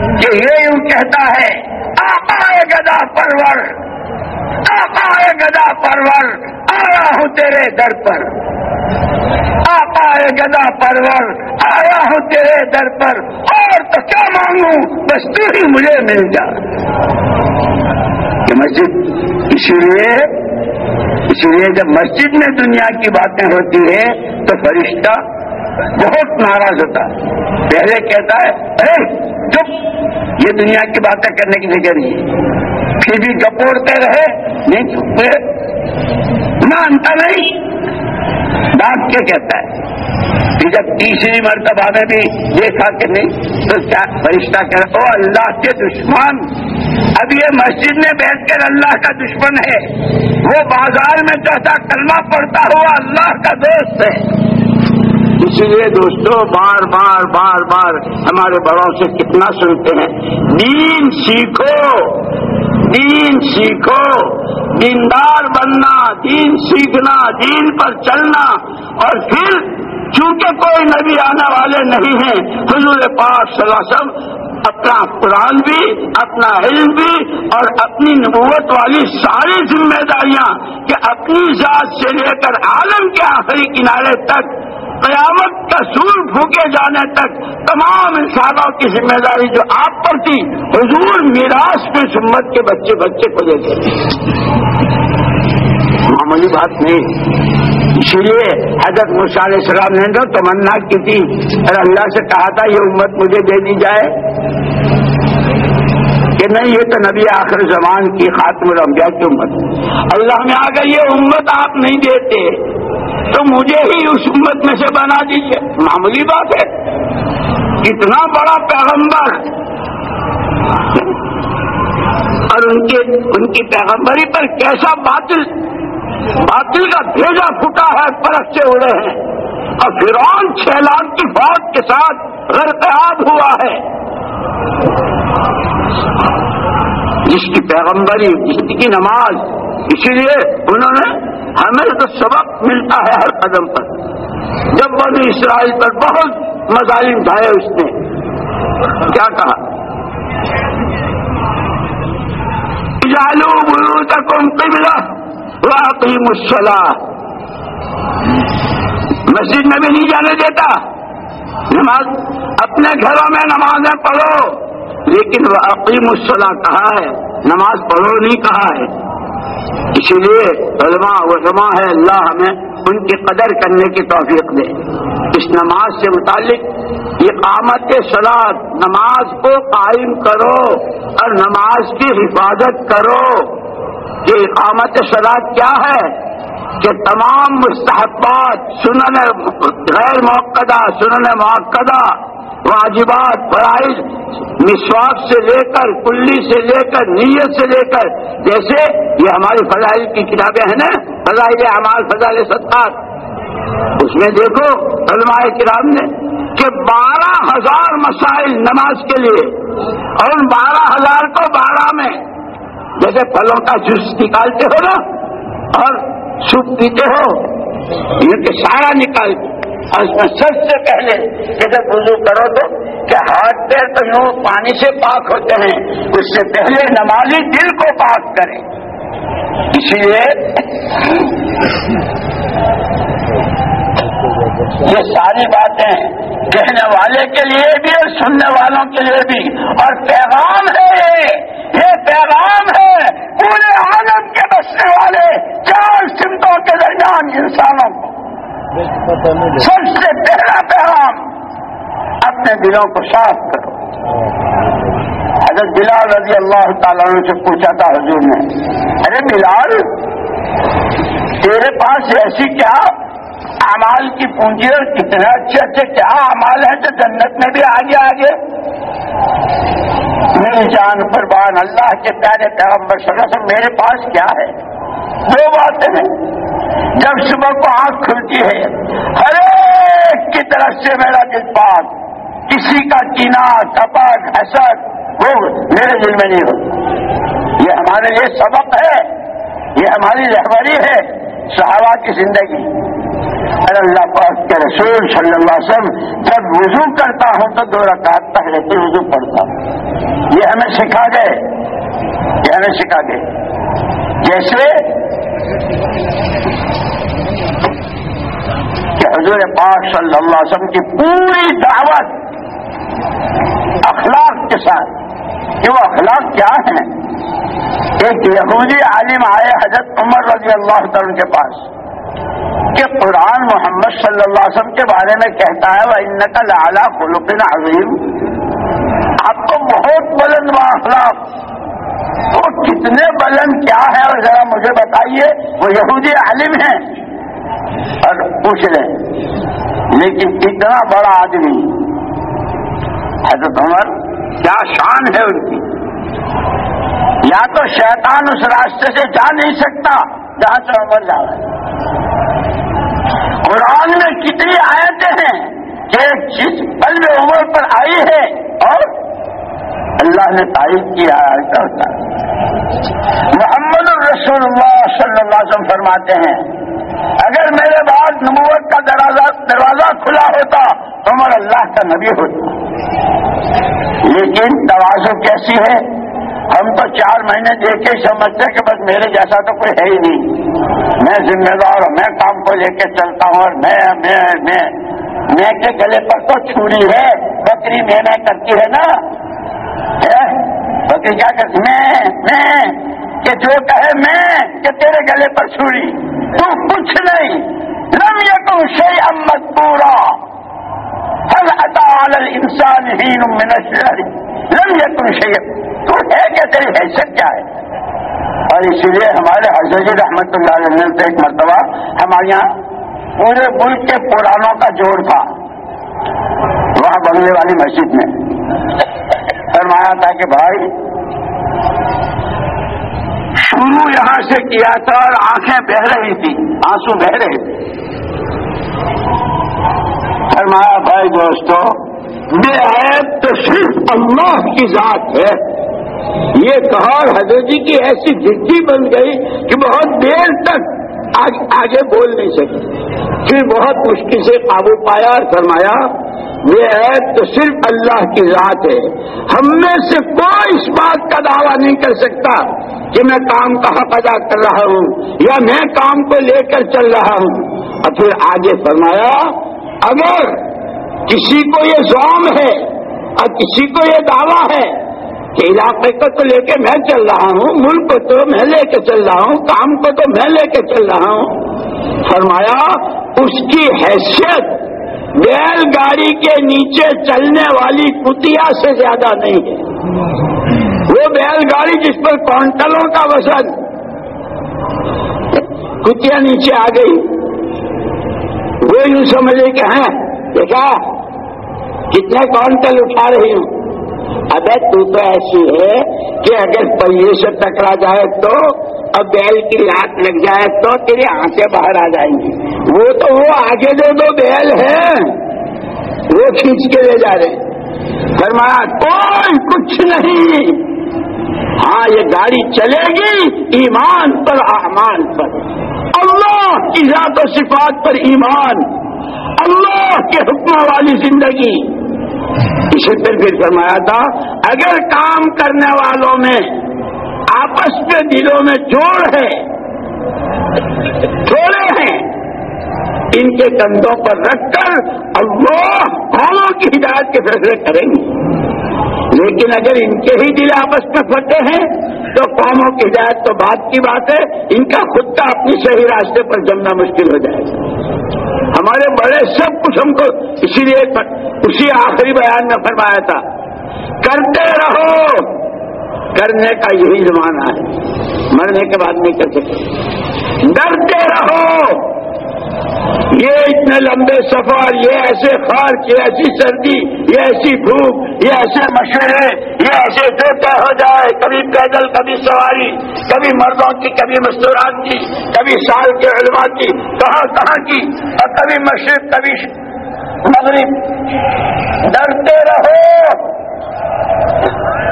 کہ یہ یوں کہتا ہے، آقا گدا پرور، آقا گدا پرور آیا ہوں تیرے در پر۔ آقا گدا پرور آیا ہوں تیرے در پر۔ اور تو کیا مانگوں؟ بس تو ہی مجھے مل جا۔ کہ مسجد، اسی لیے اسی لیے جب مسجد میں دنیا کی باتیں ہوتی ہے تو فرشتہ بہت ناراض ہوتا ہے۔ پہلے کہتا ہے ارے چپ، یہ دنیا کی باتیں کرنے کی جگہ نہیں ہے۔ پھر بھی گپوڑتے رہے، نہیں چھپے مانتا نہیں۔ ڈانٹ کے کہتا ہے پھر جب تیسری مرتبہ میں بھی دیکھا کہ نہیں، تو کیا فرشتہ کہہ رہا او اللہ کے دشمن، اب یہ مسجد میں بیٹھ کر اللہ کا دشمن ہے۔ وہ بازار میں چوتھا کلمہ پڑتا ہوا اللہ کا دوست ہے۔ اسی لیے دوستوں بار بار بار بار ہمارے بڑوں سے کتنا سنتے ہیں۔ دین سیکھو۔ دین سیکھو، دیندار بننا، دین سیکھنا، دین پر چلنا۔ اور پھر چونکہ کوئی نبی آنے والے نہیں ہیں، حضور پاک صلی اللہ علیہ وسلم اپنا قرآن بھی، اپنا علم بھی اور اپنی نبوت والی ساری ذمہ داریاں کہ اپنی ذات سے لے کر عالم کے آخری کنارے تک قیامت کا سور پھونکے جانے تک تمام انسانوں کی ذمہ داری جو آپ پر تھی، حضور میراث میں سمت کے بچے بچے کو دیتے معمولی بات نہیں۔ اسی لیے حضرت علیہ السلام نے تو تمنا کی تھی۔ اور اللہ سے کہا تھا، یہ امت مجھے دے دی جائے۔ کہ نہیں، یہ تو نبی آخر زمان کی خاتم الانبیاء کی امت۔ اللہ میں اگر یہ امت آپ نہیں دیتے تو مجھے ہی اس امت میں سے بنا دیجیے معمولی بات ہے۔ اتنا بڑا پیغمبر۔ اور ان کے ان کی پیغمبری پر کیسا باطل باطل کا بھیجا پھٹا ہے پرت سے اڑے ہیں۔ اور فرعون چھ لاکھ کی فوج کے ساتھ غرقاب ہوا ہے۔ جس کی پیغمبری جس کی نماز، اسی لیے انہوں نے ہمیں تو سبق ملتا ہے ہر قدم پر۔ جب بنی اسرائیل پر بہت مظالم ڈھائے اس نے۔ کیا کہا؟ جالو گرو تک قبلہ واقعی مسلح مسجد میں بھی نہیں جانے دیتا۔ نماز اپنے گھروں میں نمازیں پڑھو۔ لیکن وہ عقیم الصلاح کہا ہے، نماز پڑھو، نہیں کہا ہے۔ اسی لیے علماء علماء ہے، اللہ ہمیں ان کی قدر کرنے کی توفیق دے۔ اس نماز سے متعلق یہ سلاد نماز کو قائم کرو اور نماز کی حفاظت کرو۔ یہ اقامت سلاد کیا ہے؟ کہ تمام مستحبات، سنن غیر موقع سنن موقع واجبات، فرائض مسواق سے لے کر، کلی سے لے کر، نیت سے لے کر، جیسے یہ ہماری فضائل کی کتابیں ہیں نا، فضائل اعمال، فضائل ستار اس میں دیکھو، علماء کرام نے کہ بارہ ہزار مسائل نماز کے لیے، اور ان بارہ ہزار کو بارہ میں، جیسے پھلوں کا جوس نکالتے ہو نا، اور سوپ پیتے ہو، یہ کہ سارا نکال اور سب سے پہلے جیسے وضو کرو تو کہ ہاتھ پیر تو یوں پانی سے پاک ہوتے ہیں، اس سے پہلے نمازی دل کو پاک کرے اسی لیے یہ ساری باتیں کہنے والے کے لیے بھی اور سننے والوں کے لیے بھی۔ اور پیغام ہے یہ۔ یہ پیغام ہے پورے عالم کے بسنے والے، چار سمتوں کے درمیان انسانوں کو۔ سب سے پہلا پیغام اپنے دلوں کو صاف کرو۔ حضرت بلال رضی اللہ تعالیٰ سے پوچھا تھا حضور نے، ارے بلال، تیرے پاس ایسی کیا امال کی پونجی اور کتنے اچھے اچھے کیا امال ہیں جو جنت میں بھی آگے آگے؟ میری جان قربان اللہ کے پیارے پیغمبر صلی اللہ علیہ وسلم، میرے پاس کیا ہے؟ دو باتیں جب صبح کو آنکھ کھلتی ہے، ہر ایک کی طرف سے میرا دل پاک، کسی کا چینا کپٹ حسد وہ میرے دل میں نہیں ہوتا۔ یہ ہمارے لیے سبق ہے، یہ ہماری رہبری ہے، صحابہ کی زندگی۔ اللہ پاک کے رسول صلی اللہ علیہ وسلم جب وضو کرتا ہوں تو دو رکعت پہلے تو وضو پڑھتا ہوں۔ یہ ہمیں سکھا گئے، یہ ہمیں سکھا گئے۔ جیسے کہ حضور پاک صلی اللہ علیہ وسلم کی پوری دعوت اخلاق کے ساتھ کہ وہ اخلاق کیا ہیں؟ ایک یہودی عالم آئے حضرت عمر رضی اللہ تعالی کے پاس کہ قرآن محمد صلی اللہ علیہ وسلم کے بارے میں کہتا ہے وہ ان کا لالا عظیم آپ کو بہت بلند و اخلاق وہ کتنے بلند کیا ہے اور ذرا مجھے بتائیے، وہ یہودی عالم ہیں۔ اور پوچھ لیں۔ لیکن اتنا بڑا آدمی، حضرت عمر، کیا شان ہے ان کی؟ یا تو شیطان اس راستے سے جا نہیں سکتا جہاں سے عمر جا رہا ہے۔ قرآن میں کتنی آیتیں ہیں کہ جس پل عمر پر آئی ہے اور اللہ نے تعریف کیا ہوتا محمد الرسول اللہ صلی اللہ علیہ وسلم فرماتے ہیں، اگر میرے بعد نبوت کا دروازہ دروازہ کھلا ہوتا تو عمر اللہ کا نبی ہوتا۔ لیکن توازو کیسی ہے؟ ہم تو چار مہینے دیکھ کے سمجھتے کہ بس میرے جیسا تو کوئی ہے ہی نہیں۔ میں ذمہ دار ہوں، میں کام کو لے کے چلتا ہوں اور میں میں میں میں کے گلے پر تو چھری ہے، بکری میں میں کرتی ہے نا۔ بکری کیا کرتی میں میں، کہ جو کہے میں، کہ تیرے گلے پر چھری تو کچھ نہیں۔ لم یکن شیئا مذکورا۔ هل اتى على الانسان حين من الشهر لم يكن شيئا تو ہے کیا تیری حیثیت کیا ہے؟ اور اسی لیے ہمارے حضرت رحمت اللہ علیہ سے ایک مرتبہ ہمارے یہاں پورے ملک کے پرانوں کا جوڑ تھا۔ وہاں بنگلے والی مسجد میں۔ فرمایا تھا کہ بھائی، شروع یہاں سے کیا تھا اور آنکھیں بہ رہی تھی، آنسو بہ رہے تھے۔ فرمایا، بھائی دوستو بے عیب تو صرف اللہ کی ذات ہے۔ یہ کہار حضرت جی کی ایسی ضدی بن گئی کہ بہت دیر تک آگے بول نہیں سکی پھر بہت مشکل سے قابو پایا اور فرمایا، یہ ہے تو صرف اللہ کی ذات ہے۔ ہم میں سے کوئی اس بات کا دعویٰ نہیں کر سکتا کہ میں کام کا حق ادا کر رہا ہوں یا میں کام کو لے کر چل رہا ہوں۔ اور پھر آگے فرمایا، اگر کسی کو یہ زوم ہے اور کسی کو یہ دعویٰ ہے کہ علاقے کو تو لے کے میں چل رہا ہوں، ملک کو تو میں لے کے چل رہا ہوں، کام کو تو میں لے کے چل رہا ہوں۔ فرمایا، اس کی حیثیت بیل گاڑی کے نیچے چلنے والی کتیا سے زیادہ نہیں ہے۔ وہ بیل گاڑی جس پر کونٹلوں کا وزن کتیا نیچے آ گئی۔ وہ یوں سمجھے کہ ہیں دیکھا، کتنے کونٹل اٹھا رہی ہوں۔ اگر تو تو ایسی ہے کہ اگر پہیے سے ٹکرا جائے تو اور بیل کی لات لگ جائے تو تیری آنکھیں باہر آ جائیں گی۔ وہ تو وہ آگے دے دو، بیل ہے۔ وہ کھینچ کے لے جا رہے فرمایا، کوئی کچھ نہیں۔ ہاں یہ گاڑی چلے گی ایمان پر احمان پر۔ اللہ کی ذات و صفات پر ایمان۔ اللہ کے حکم والی زندگی۔ اسی پھر فرمایا تھا، اگر کام کرنے والوں میں آپس کے دلوں میں جوڑ ہے تھوڑے ہیں، ان کے کندھوں پر رکھ کر اللہ قوموں کی ہدایت کے فیصلے کریں گے۔ لیکن اگر ان کے ہی دل آپس میں پھٹے ہیں، تو قوموں کی ہدایت تو بات کی بات ہے، ان کا خود کا اپنی صحیح راستے پر جمنا مشکل ہو جائے گا۔ ہمارے بڑے سب کچھ ہم کو اسی لیے اسی آخری بیان میں فرمایا تھا، کرتے رہو۔ کرنے کا یہی زمانہ ہے۔ مرنے کے بعد نہیں کر سکتے۔ ڈرتے رہو۔ یہ اتنے لمبے سفر، یہ ایسے خرچ یہ ایسی سردی، یہ ایسی بھوک یہ ایسے مشورے، یہ ایسے جو طے ہو جائے، کبھی پیدل، کبھی سواری، کبھی مردوں کی، کبھی مستورات کی، کبھی سال کے علماء کی، کہاں کہاں کی، اور کبھی مشرق، کبھی مغرب۔ ڈرتے رہو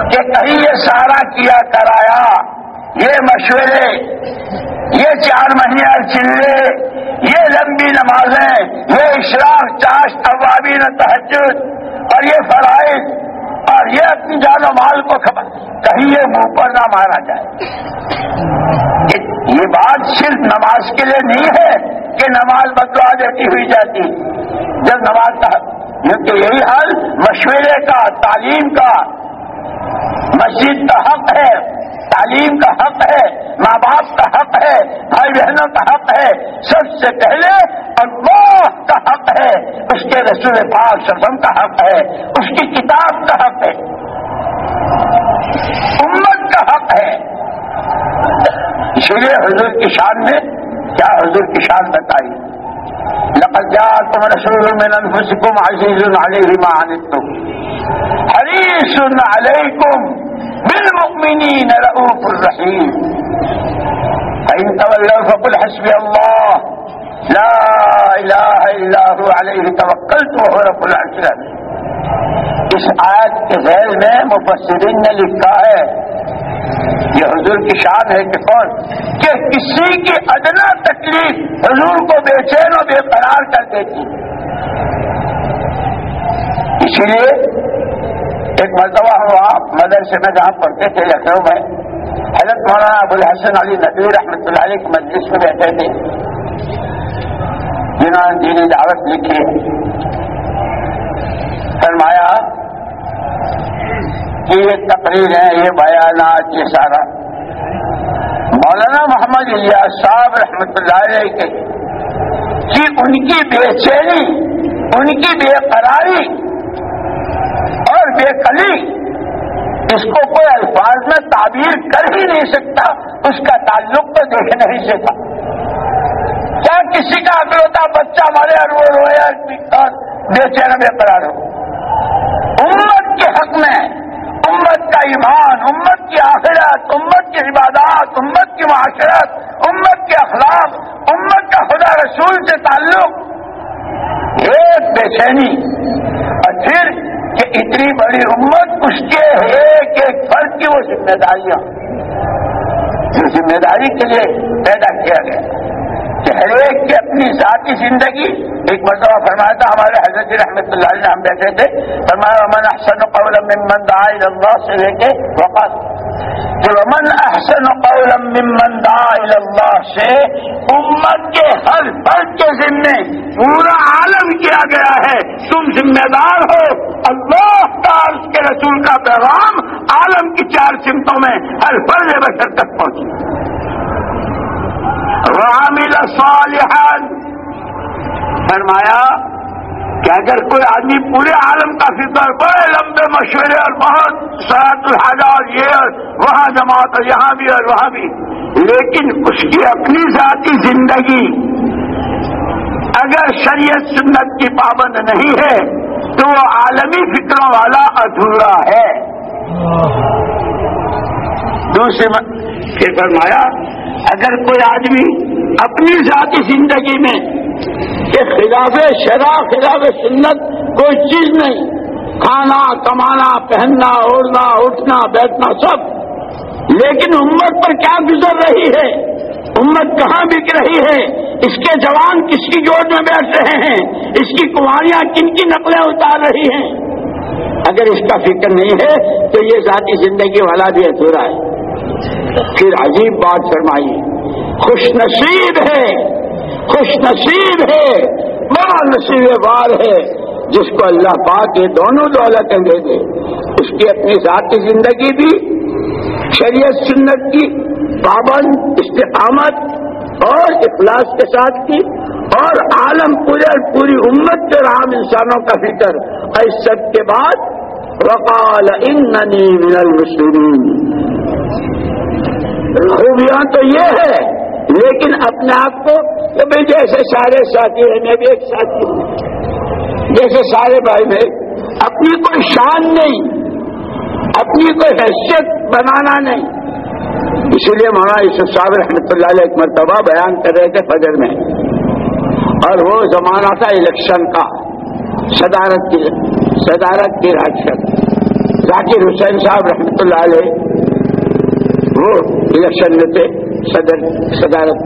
کہ کہیں یہ سارا کیا کرایا۔ یہ مشورے، یہ چار مہینے چلے، یہ لمبی نمازیں، یہ اشراق چاش عوابین تحجد اور یہ فرائض، اور یہ اپنی جان و مال کو خبر کہیں یہ منہ پر نہ مارا جائے۔ یہ بات صرف نماز کے لیے نہیں ہے کہ نماز بدلا دیتی ہوئی جاتی۔ جب نماز کا کیونکہ یہی حال، مشورے کا، تعلیم کا۔ مسجد کا حق ہے۔ تعلیم کا حق ہے، ماں باپ کا حق ہے، بھائی بہنوں کا حق ہے، سب سے پہلے اللہ کا حق ہے، اس کے رسول پاک سسم کا حق ہے، اس کی کتاب کا حق ہے، امت کا حق ہے۔ اسی لیے حضور کی شان کیا حضور کی شان بتائی؟ لقد جاءكم رسول من أنفسكم عزيز عليه ما عنتم. حريص عليكم بالمؤمنين رؤوف الرحيم فإن تولوا فقل حسبي الله. لا إله إلا هو عليه توكلت وهو رب العرش اس آیت کے ذیل میں مفسرین نے لکھا ہے یہ حضور کی شان ہے کہ کون کہ کسی کی ادنا تکلیف حضور کو بے چین و بے قرار کر دیتی۔ اسی لیے ایک مرتبہ ہم وہاں مدرسے میں جہاں پڑھتے تھے، لکھنؤ میں، حضرت مولانا ابو الحسن علی نبی رحمۃ اللہ علیہ کی مجلس میں رہتے تھے۔ جنہوں نے دینی دعوت لکھی۔ فرمایا کہ یہ تقریر ہے، یہ بیانات، یہ سارا۔ مولانا محمد الیاس صاحب رحمۃ اللہ علیہ کے کہ ان کی بے چینی، ان کی بے قراری اور بے کلی جس کو کوئی الفاظ میں تعبیر کر ہی نہیں سکتا، اس کا تعلق تو دیکھنے ہی سے تھا کیا کسی کا اکلوتا بچہ مارے اور وہ رویا اور بے چین، بے قرار ہو؟ امت کے حق میں امت کا ایمان، امت کی آخرت، امت کی عبادات، امت کی معاشرت، امت کے اخلاق، امت کا خدا رسول سے تعلق۔ ایک بے چینی۔ اور پھر کہ اتنی بڑی امت اس کے ایک ایک فرد کی وہ ذمہ داریاں۔ ذمہ داری کے لیے پیدا کیا گیا۔ کہ ہر ایک کی اپنی ذاتی زندگی، ایک مرتبہ فرمایا تھا، ہمارے حضرت جی رحمت اللہ علیہ ہم بیٹھے تھے، فرمایا امن احسن قول من دعا اللہ سے لے کے وقت کہ امن احسن قول من دعا اللہ سے امت کے ہر فرد کے ذمے پورا عالم کیا گیا ہے۔ تم ذمہ دار ہو۔ اللہ کا کے رسول کا پیغام عالم کی چار سمتوں میں ہر فرد بشر تک پہنچی۔ وعمل صالحا۔ فرمایا کہ اگر کوئی آدمی پورے عالم کا فکر بڑے لمبے مشورے اور بہت سات الحاظ یہ اور وہاں جماعت اور یہاں بھی اور وہاں بھی۔ لیکن اس کی اپنی ذاتی زندگی اگر شریعت سنت کی پابند نہیں ہے، تو وہ عالمی فکروں والا ادھورا ہے۔ دوسرے پھر فرمایا، اگر کوئی آدمی اپنی ذاتی زندگی میں کہ خلاف شرح خلاف سنت کوئی چیز نہیں، کھانا، کمانا، پہننا، اوڑھنا، اٹھنا، بیٹھنا، سب، لیکن امت پر کیا گزر رہی ہے؟ امت کہاں بک رہی ہے؟ اس کے جوان کس کی جوڑ میں بیٹھ رہے ہیں؟ اس کی کماریاں کن کی نقلیں اتار رہی ہیں؟ اگر اس کا فکر نہیں ہے تو یہ ذاتی زندگی والا بھی ادھورا ہے۔ پھر عجیب بات فرمائی، خوش نصیب ہے، خوش نصیب ہے، بڑا نصیب بار ہے، جس کو اللہ پاک یہ دونوں دولتیں دے دے۔ اس کی اپنی ذاتی زندگی بھی، شریعت سنت کی، پابند، استقامت اور اخلاص کے ساتھ کی۔ اور عالم پورے پوری امت کے رام انسانوں کا فکر۔ اس سب کے بعد، وقال اننی من المسلمین خوبیاں تو یہ ہے لیکن اپنے آپ کو کہ بھائی جیسے سارے ساتھی ہیں، میں بھی ایک ساتھی ہوں۔ جیسے سارے بھائی میں اپنی کوئی شان نہیں، اپنی کوئی حیثیت بنانا نہیں۔ اسی لیے مولانا یوسف صاحب رحمۃ اللہ علیہ ایک مرتبہ بیان کر رہے تھے فجر میں۔ اور وہ زمانہ تھا الیکشن کا، صدارت کی صدارت کی راجد ذاکر حسین صاحب رحمۃ اللہ علیہ وہ الیکشن میں تھے صدر صدارت۔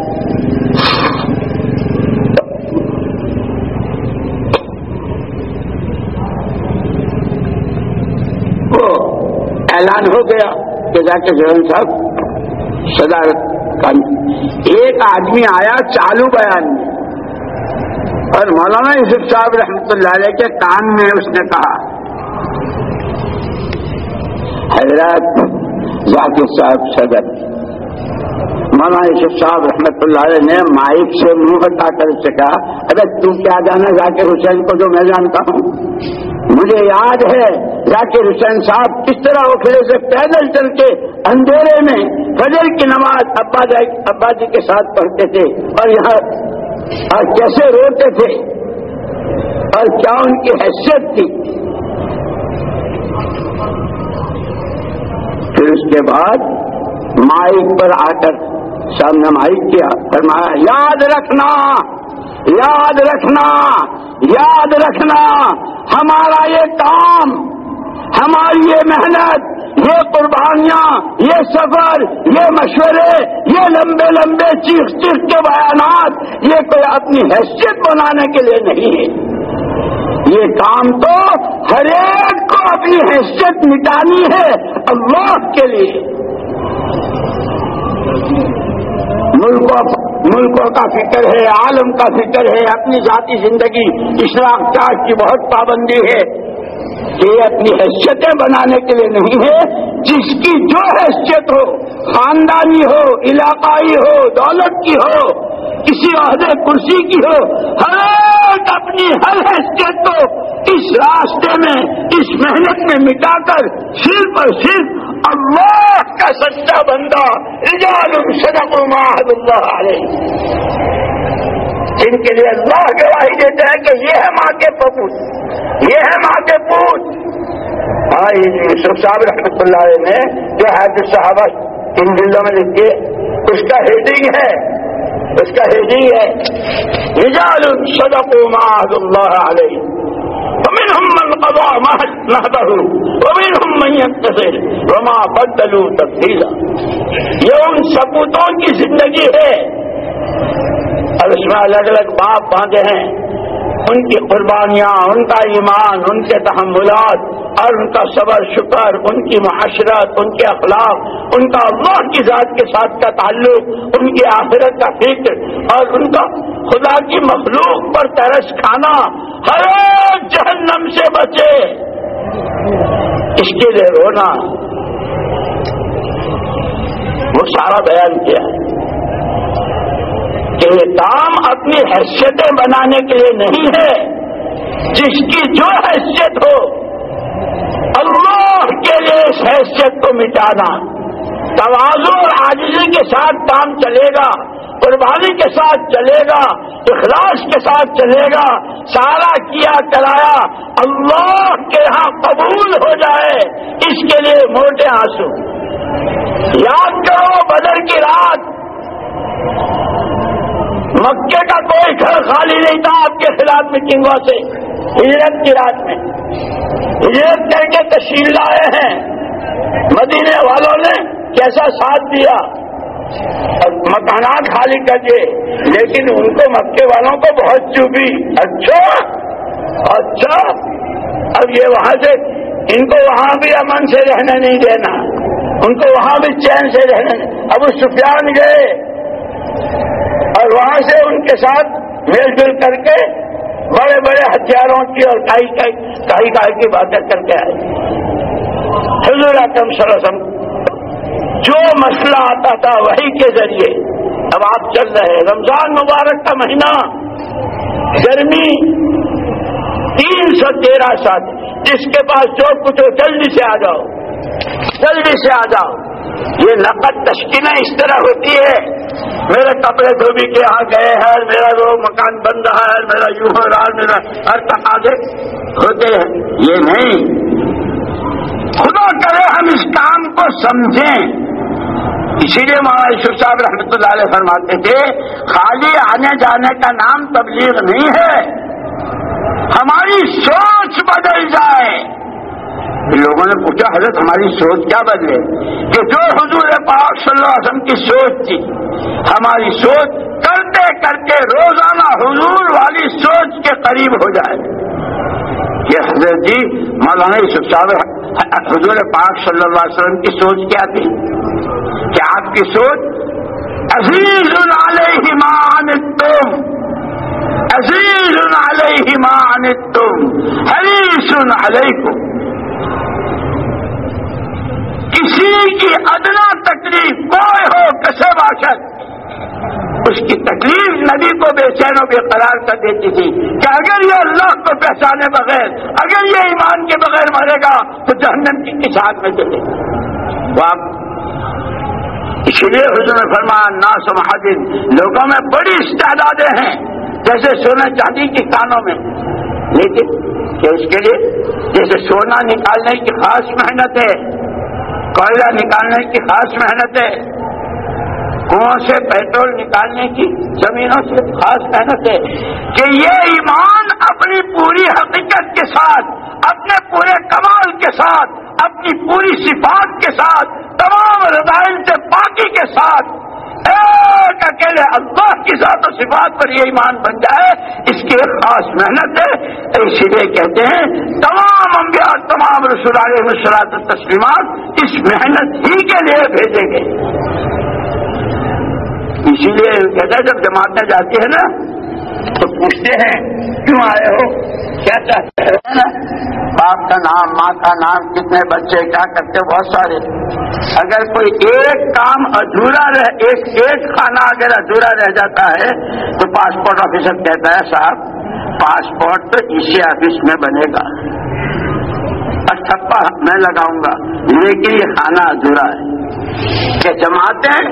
وہ اعلان ہو گیا کہ جا کے جگن صاحب صدارت کا ایک آدمی آیا چالو بیان میں۔ اور مولانا یوسف صاحب رحمۃ اللہ علیہ کے کان میں اس نے کہا حضرت ذاکر صاحب صدر مولانا یوسف صاحب رحمت اللہ علیہ نے مائک سے منہ ہٹا کر سے کہا ارے تو کیا جانا ذاکر حسین کو جو میں جانتا ہوں؟ مجھے یاد ہے ذاکر حسین صاحب کس طرح وہ کھڑے سے پیدل چل کے اندھیرے میں فجر کی نماز ابا ابا جی کے ساتھ پڑھتے تھے اور یہاں اور کیسے روتے تھے اور کیا ان کی حیثیت تھی؟ پھر اس کے بعد مائک پر آ کر سامنے مائک کیا، فرمایا، یاد رکھنا یاد رکھنا یاد رکھنا، ہمارا یہ کام، ہماری یہ محنت، یہ قربانیاں، یہ سفر، یہ مشورے، یہ لمبے لمبے چیخ چیخ کے بیانات، یہ کوئی اپنی حیثیت بنانے کے لیے نہیں ہے۔ یہ کام تو ہر ایک کو اپنی حیثیت مٹانی ہے اللہ کے لیے۔ ملکوں کا فکر ہے، عالم کا فکر ہے، اپنی ذاتی زندگی، اشراق چاٹ کی بہت پابندی ہے۔ یہ اپنی حیثیتیں بنانے کے لیے نہیں ہے، جس کی جو حیثیت ہو، خاندانی ہو، علاقائی ہو، دولت کی ہو، کسی عہدے کرسی کی ہو، ہر ایک اپنی ہر حیثیت کو اس راستے میں، اس محنت میں مٹا کر صرف اور صرف اللہ کا سچا بندہ، رجال صدق معاہد اللہ علیہ۔ جن کے لیے اللہ گواہی دیتا ہے کہ یہ ہے ماں کے پپوت یہ ہے ماں کے پوت۔ یوسف صاحب رحمۃ اللہ علیہ نے جو حید صحابہ ان دلوں میں لکھے اس کا ہیڈنگ ہے۔ اس کا ہیڈنگ ہے۔ رجال صدق معاہد اللہ علیہ ومنهم من قضى نهبه ومنهم من ينتصر وما بدلوا تبديلا۔ یہ ان سپوتوں کی زندگی ہے۔ اور اس میں الگ الگ باپ باندھے ہیں۔ ان کی قربانیاں، ان کا ایمان، ان کے تحملات اور ان کا صبر، شکر، ان کی معاشرت، ان کے اخلاق، ان کا اللہ کی ذات کے ساتھ کا تعلق، ان کی آخرت کا فکر اور ان کا خدا کی مخلوق پر ترس کھانا ہر جہنم سے بچے۔ اس کے لیے رونا۔ وہ سارا بیان کیا۔ ہے کہ یہ کام اپنی حیثیتیں بنانے کے لیے نہیں ہے۔ جس کی جو حیثیت ہو، اللہ کے لیے اس حیثیت کو مٹانا۔ توازو اور آجزی کے ساتھ کام چلے گا، قربانی کے ساتھ چلے گا، اخلاص کے ساتھ چلے گا۔ سارا کیا کرایا، اللہ کے یہاں قبول ہو جائے۔ اس کے لیے موٹے آنسو۔ یاد کرو، بدر کی رات مکے کا کوئی گھر خالی نہیں تھا، آپ کے خلاف میٹنگوں سے، ہجرت کی رات میں۔ ہجرت کر کے تشہیر لائے ہیں۔ مدینے والوں نے کیسا ساتھ دیا۔ مکانات خالی کر دیے۔ لیکن ان کو مکے والوں کو بہت چوبی۔ اچھا اچھا۔ اب یہ وہاں سے، ان کو وہاں بھی امن سے رہنے نہیں دینا۔ ان کو وہاں بھی چین سے رہنے۔ اب سفیان گئے۔ اور وہاں سے ان کے ساتھ میل جل کر کے بڑے بڑے ہتھیاروں کی اور کائی کائی کائی کی باتیں کر کے آئے۔ حضور اکرم صلی اللہ علیہ وسلم، جو مسئلہ آتا تھا وہی کے ذریعے، اب آپ چل رہے رمضان مبارک کا مہینہ، گرمی تین سو تیرہ سات جس کے پاس جو کچھ ہو، جلدی سے آ جاؤ۔ جلدی سے آ جاؤ۔ یہ نقد تشکینیں اس طرح ہوتی ہے۔ میرے کپڑے دھوبی کے یہاں گئے ہیں، میرا وہ مکان بند رہا ہے، میرا یوں ہو رہا ہے میرا ہر تقاضے ہوتے ہیں۔ یہ نہیں۔ خدا کرے ہم اس کام کو سمجھیں۔ اسی لیے مولانا یوسف صاحب رحمۃ اللہ علیہ فرماتے تھے، خالی آنے جانے کا نام تبلیغ نہیں ہے۔ ہماری سوچ بدل جائے۔ لوگوں نے پوچھا، حضرت ہماری سوچ کیا بدلے؟ کہ جو حضور پاک صلی اللہ علیہ وسلم کی سوچ تھی، ہماری سوچ کرتے کرتے روزانہ حضور والی سوچ کے قریب ہو جائے۔ یہ حضرت جی مولانا یوسف صاحب، حضور پاک صلی اللہ علیہ وسلم کی سوچ کیا تھی؟ کہ آپ کی سوچ عزیز علیہ مان تم عزیز علیہ مان تم حریص علیکم۔ کسی کی ادنا تکلیف کوئی ہو، کسے باشد؟ اس کی تکلیف نبی کو بے چین و بے قرار کر دیتی تھی کہ اگر یہ اللہ کو پہچانے بغیر، اگر یہ ایمان کے بغیر مرے گا، تو جہنم کی کس ہاتھ میں چلے گا؟ اس لیے حضور فرمان ناس مہاجن لوگوں میں بڑی استعدادیں ہیں، جیسے سونا چاندی کی کانوں میں۔ لیکن کہ اس کے لیے جیسے سونا نکالنے کی خاص محنت ہے کوئلہ نکالنے کی خاص محنت ہے کنویں سے پیٹرول نکالنے کی زمینوں سے خاص محنت ہے کہ یہ ایمان اپنی پوری حقیقت کے ساتھ، اپنے پورے کمال کے ساتھ، اپنی پوری صفات کے ساتھ، تمام رضائل سے پاکی کے ساتھ ایک اکیلے اللہ کی ذات و صفات پر یہ ایمان بن جائے، اس کی ایک خاص محنت ہے۔ اسی لیے کہتے ہیں، تمام انبیاء، تمام رسول علیہ مسلاط تسلیمات اس محنت ہی کے لیے بھیجیں گے۔ اسی لیے کہتے ہیں، جب جماعتیں جاتی ہے نا تو پوچھتے ہیں، کیوں آئے ہو؟ کیا چاہتے باپ کا نام، ماں کا نام، کتنے بچے، کیا کرتے بہت سارے۔ اگر کوئی ایک کام ادھورا رہ، ایک ایک کھانا اگر ادھورا رہ جاتا ہے، تو پاسپورٹ آفیسر کہتا ہے، صاحب، پاسپورٹ تو اسی آفس میں بنے گا۔ اور چھپا میں لگاؤں گا، لیکن یہ کھانا ادھورا ہے۔ کہ جماعتیں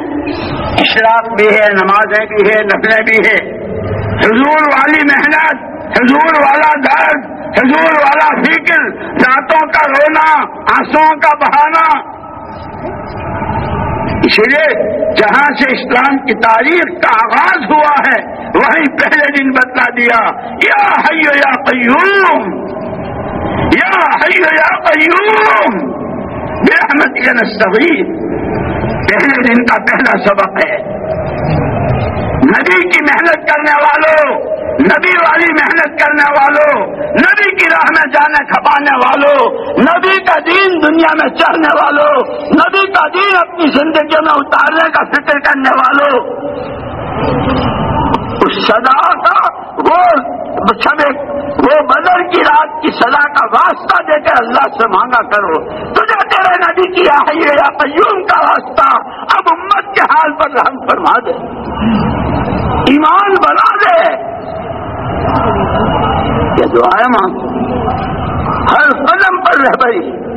اشراف بھی ہے، نمازیں بھی ہے، نفلیں بھی ہے۔ حضور والی محنت، حضور والا درد، حضور والا فکر راتوں کا رونا آنسو کا بہانا۔ اسی لیے جہاں سے اسلام کی تاریخ کا آغاز ہوا ہے، وہیں پہلے دن بتلا دیا، یا حیو یا قیوم، یا حیو یا قیوم بے احمد کے نستغیر پہلے دن کا پہلا سبق ہے۔ نبی کی محنت کرنے والوں، نبی والی محنت کرنے والوں، نبی کی راہ میں جانے کھپانے والوں، نبی کا دین دنیا میں چڑھنے والوں، نبی کا دین اپنی زندگیوں میں اتارنے کا فکر کرنے والوں۔ سدا کا، وہ سب وہ بدر کی رات کی سزا کا واسطہ دے کے اللہ سے مانگا کرو۔ تجھے تیرے نبی کی آئیے یا قیوم کا واسطہ اب امت کے حال پر رحم فرما دے۔ ایمان بنا دے۔ یہ دعائیں مانگ ہر قدم پر رہ گئی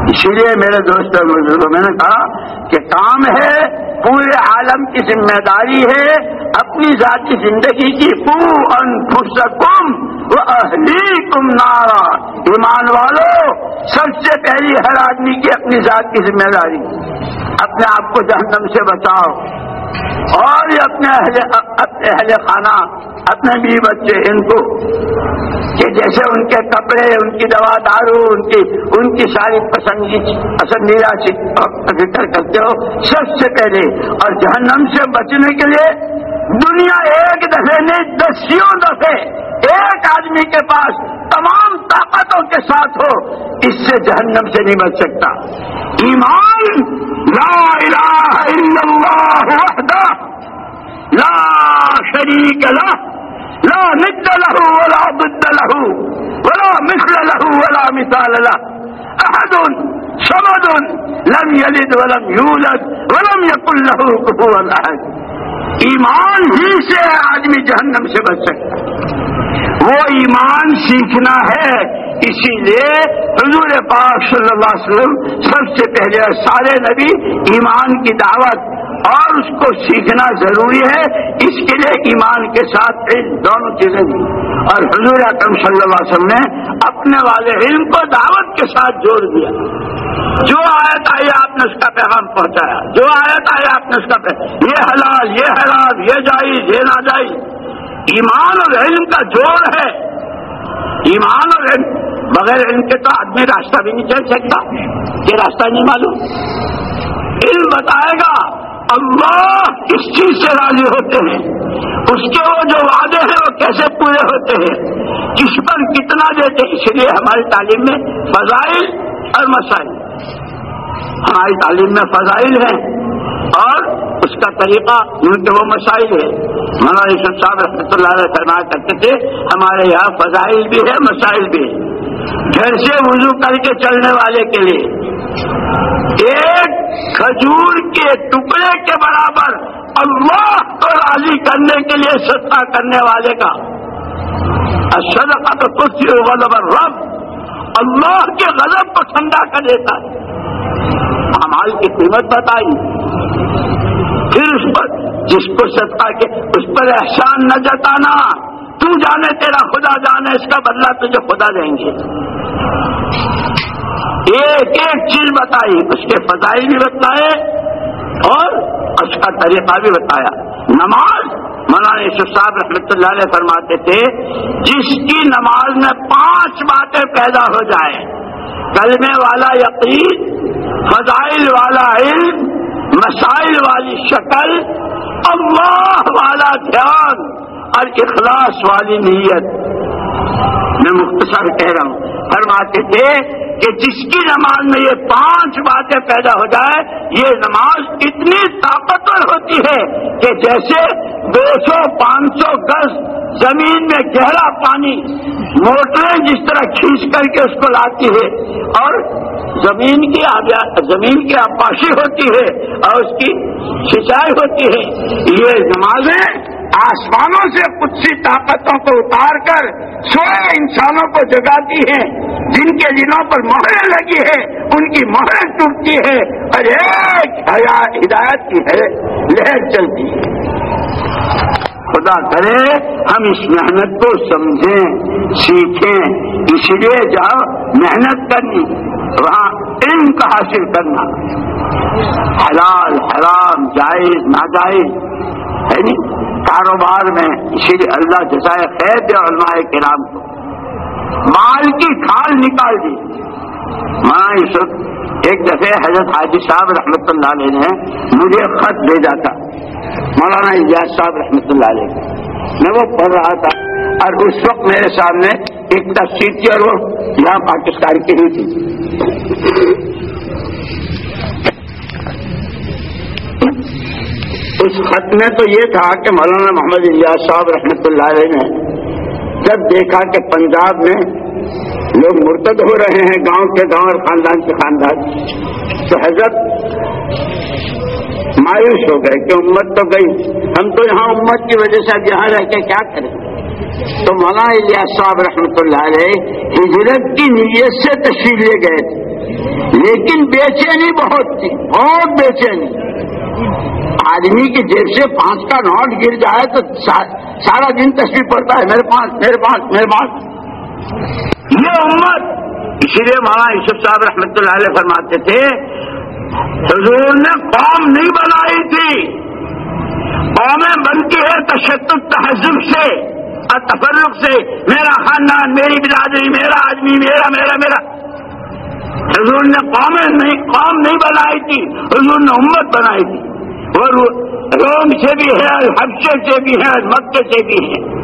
اسی لیے میرے دوست اور بزرگوں، میں نے کہا کہ کام ہے، پورے عالم کی ذمہ داری ہے، اپنی ذاتی زندگی کی پو ان فرسکم وہ اہلی تم نارا۔ ایمان والو، سب سے پہلی ہر آدمی کی اپنی ذات کی ذمہ داری۔ اپنے آپ کو جہنم سے بچاؤ۔ اور یہ اپنے اہل اپنے اہل خانہ، اپنے بھی بچے، ان کو کہ جیسے ان کے کپڑے، ان کی دوا دارو، ان کی ان کی ساری پسندیدہ فکر کرتے ہو سب سے پہلے اور جہنم سے بچنے کے لیے دنیا ایک دفعے نہیں، دسیوں دفعے ایک آدمی کے پاس تمام طاقتوں کے ساتھ ہو، اس سے جہنم سے نہیں بچ سکتا۔ ایمان، لا الہ الا اللہ وحدہ، لا شریک له لا ند له ولا ضد له ولا مثل له ولا مثال له احد صمد لم يلد ولم يولد ولم يكن له كفوا احد۔ ایمان ہی سے آدمی جہنم سے بچ سکتا وہ ایمان سیکھنا ہے، اسی لیے حضور پاک صلی اللہ علیہ وسلم سب سے پہلے سارے نبی ایمان کی دعوت اور اس کو سیکھنا ضروری ہے۔ اس کے لیے ایمان کے ساتھ دونوں چیزیں دی۔ اور حضور اکرم صلی اللہ علیہ وسلم نے اپنے والے علم کو دعوت کے ساتھ جوڑ دیا۔ جو آیت آئی آپ نے اس کا پیغام پہنچایا، جو آیت آئی آپ نے اس کا پیغام یہ حلال یہ حلال یہ جائز، یہ نہ جائز ایمان اور علم کا جوڑ ہے۔ ایمان اور علم بغیر علم کے تو آدمی راستہ بھی نہیں چل سکتا، یہ راستہ نہیں معلوم۔ علم بتائے گا۔ اللہ کس چیز سے راضی ہوتے ہیں؟ اس کے وہ جو وعدے ہیں وہ کیسے پورے ہوتے ہیں؟ کس پر کتنا دیتے اس لیے ہماری تعلیم میں فضائل اور مسائل۔ ہماری تعلیم میں فضائل ہیں اور اس کا طریقہ ان کے وہ مسائل ہے مولانا یوسف صاحب رحمۃ اللہ علیہ فرمایا کرتے تھے، ہمارے یہاں فضائل بھی ہے مسائل بھی ہے گھر سے وضو کر کے چلنے والے کے لیے ایک کھجور کے ٹکڑے کے برابر اللہ کو راضی کرنے کے لیے سستا کرنے والے کا۔ اشد کا تو کچھ غلط رب اللہ کے غلط کو ٹھنڈا کر دیتا ہے۔ ہاں، ہماری کی قیمت بتائی۔ پھر اس پر، جس کو ستا کے، اس پر احسان نہ جتانا۔ تو جانے تیرا خدا، جانے اس کا بدلہ تجھے خدا دیں گے۔ ایک ایک چیز بتائی، اس کے فضائی بھی بتائے اور اس کا طریقہ بھی بتایا۔ نماز، مولانا یوسف صاحب رحمۃ اللہ علیہ فرماتے تھے، جس کی نماز میں پانچ باتیں پیدا ہو جائیں، کلمے والا یقین، فضائل والا علم، مسائل والی شکل، اللہ والا دھیان اور اخلاص والی نیت۔ میں مختصر کہہ رہا ہوں، فرماتے تھے کہ جس کی نماز میں یہ پانچ باتیں پیدا ہو جائے، یہ نماز اتنی طاقتور ہوتی ہے کہ جیسے دو سو، پانچ سو گز زمین میں گہرا پانی موٹریں جس طرح کھینچ کر کے اس کو لاتی ہے اور زمین کی زمین کی آباشی ہوتی ہے اور اس کی سینچائی ہوتی ہے، یہ نمازیں آسمانوں سے کچھ طاقتوں کو اتار کر سوئے انسانوں کو جگاتی ہیں۔ جن کے دنوں پر مہریں لگی ہے، ان کی مہریں ٹوٹتی ہے۔ اور ایک ہدایت کی ہے، لہر چلتی ہے۔ خدا کرے ہم اس محنت کو سمجھیں، سیکھیں۔ اس لیے جاؤ محنت کرنی، وہاں علم کا حاصل کرنا۔ حلال، حرام، جائز، ناجائز، ہے نہیں؟ کاروبار میں اسی لیے اللہ جزائے خیر دے علماء کرام کو مال کی کھال نکال دی۔ ماں اس وقت ایک دفعہ حضرت حاجی صاحب رحمۃ اللہ علیہ نے مجھے خط بھیجا تھا۔ مولانا اجاز صاحب رحمۃ اللہ علیہ میں وہ پڑھ رہا تھا اور اس وقت میرے سامنے ایک تفصیل تھی اور وہ یہاں پاکستان کی ہی تھی۔ اس خط میں تو یہ تھا کہ مولانا محمد الیاس صاحب رحمۃ اللہ علیہ نے جب دیکھا کہ پنجاب میں لوگ مرتد ہو رہے ہیں گاؤں کے گاؤں اور خاندان کے خاندان، تو حضرت مایوس ہو گئے کہ امت تو گئی۔ ہم تو یہاں امت کی وجہ سے اب یہاں رہ کے کیا کریں؟ تو مولانا الیاس صاحب رحمۃ اللہ علیہ ہجرت کی نیت سے تشریف لے گئے تھے، لیکن بے چینی بہت تھی بہت بے چینی آدمی کی جیب سے پانچ کا نوٹ گر جائے تو سارا دن تشریف پڑتا ہے، میرے پاس میرے پاس میرے پاس۔ یہ امت، اسی لیے مولانا یوسف صاحب رحمۃ اللہ علیہ فرماتے تھے، حضور نے قوم نہیں بنائی تھی۔ قومیں بنتی ہے تشدد تہذب سے اور تفرق سے۔ میرا خاندان، میری برادری، میرا آدمی، میرا میرا میرا۔ حضور نے قومیں نہیں، قوم نہیں بنائی تھی، حضور نے امت بنائی تھی۔ وہ روم سے بھی ہے حدشے سے بھی ہے، مکے سے بھی ہے۔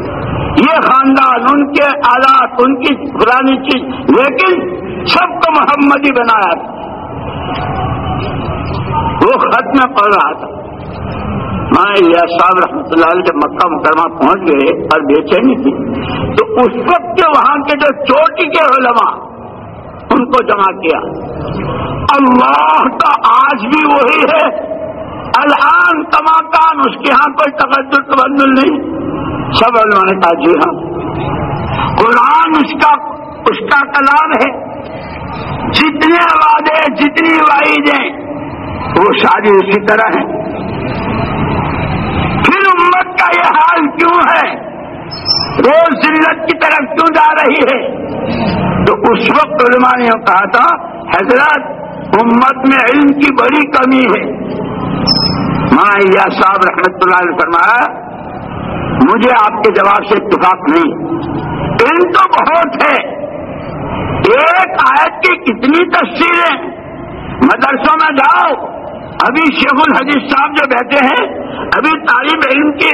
یہ خاندان، ان کے آلات، ان کی پرانی چیز، لیکن سب کو محمدی بنایا تھا۔ وہ خط میں پڑھ رہا تھا۔ میں صاحب رحمۃ اللہ علیہ جب مکہ مکرمہ پہنچ گئے اور بے چینی تھی تو اس وقت کے وہاں کے جو چوٹی کے علماء، ان کو جمع کیا۔ اللہ کا آج بھی وہی ہے۔ الان تماکان اس کے یہاں کوئی تقدر تبدل نہیں۔ سب علماء نے کہا جی ہاں۔ قرآن اس کا اس کا کلام ہے۔ جتنے وعدے جتنی وعیدیں، وہ شادی اسی طرح ہے پھر امت کا یہ حال کیوں ہے؟ روز ذلت کی طرف کیوں جا رہی ہے؟ تو اس وقت علماء نے کہا تھا، حضرت، امت میں علم کی بڑی کمی ہے۔ ماں یا صاحب رحمت اللہ علیہ فرمایا، مجھے آپ کے جواب سے اتفاق نہیں۔ علم تو بہت ہے۔ ایک آیت کی کتنی تفصیلیں۔ مدرسوں میں جاؤ۔ ابھی شیخ الحدیث صاحب جو بیٹھے ہیں، ابھی طالب علم کی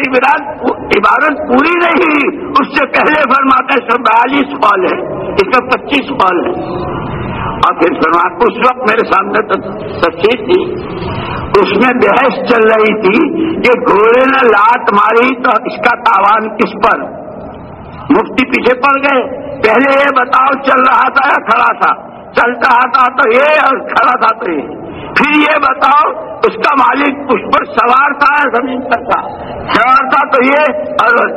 عبارت پوری نہیں۔ اس سے پہلے فرماتے سو بیالیس کال ہے اس میں پچیس کال ہے اور پھر فرما اس وقت میرے سامنے تصویر تھی۔ اس میں بحث چل رہی تھی کہ گھوڑے نے لات ماری تو اس کا تاوان کس پر؟ مفتی پیچھے پڑ گئے۔ پہلے یہ بتاؤ چل رہا تھا یا کھڑا تھا؟ چلتا تھا تو یہ اور کھڑا تھا تو یہ۔ پھر یہ بتاؤ اس کا مالک اس پر سوار تھا زمین پر تھا؟ سوار تھا تو یہ اور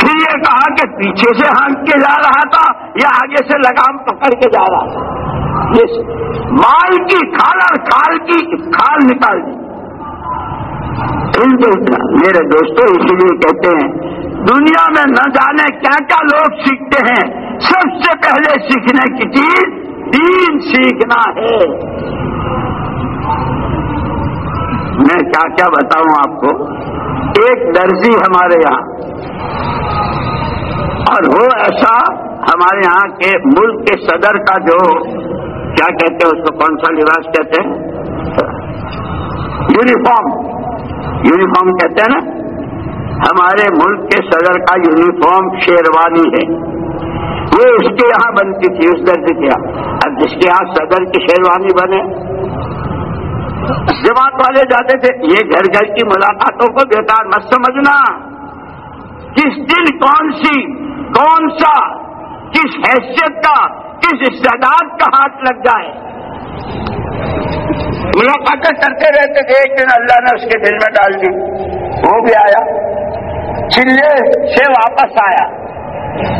پھر یہ کہا کہ پیچھے سے ہانک کے جا رہا تھا یا آگے سے لگام پکڑ کے جا رہا تھا۔ یہ مال کی کھال اور کھال کی کھال نکال دی۔ میرے دوستوں اسی لیے کہتے ہیں، دنیا میں نہ جانے کیا کیا لوگ سیکھتے ہیں۔ سب سے پہلے سیکھنے کی چیز دین سیکھنا ہے۔ میں کیا کیا بتاؤں آپ کو؟ ایک درزی ہمارے یہاں۔ اور وہ ایسا ہمارے یہاں کے ملک کے صدر کا جو کیا کہتے ہیں اس کو کون سا لباس کہتے ہیں؟ یونیفارم۔ یونیفارم کہتے ہیں نا؟ ہمارے ملک کے صدر کا یونیفارم شیروانی ہے۔ وہ اس کے یہاں بنتی تھی، اس درجے کے یہاں۔ اب جس کے یہاں صدر کی شیروانی بنے جماعت والے جاتے تھے، یہ گھر گھر کی ملاقاتوں کو بیکار مت سمجھنا۔ کس دن کون سی، کون سا، کس حیثیت کا، کس استعداد کا ہاتھ لگ جائے؟ ملاقاتیں کرتے رہتے تھے، ایک دن اللہ نے اس کے دل میں ڈال دی۔ وہ بھی آیا۔ چلے سے واپس آیا۔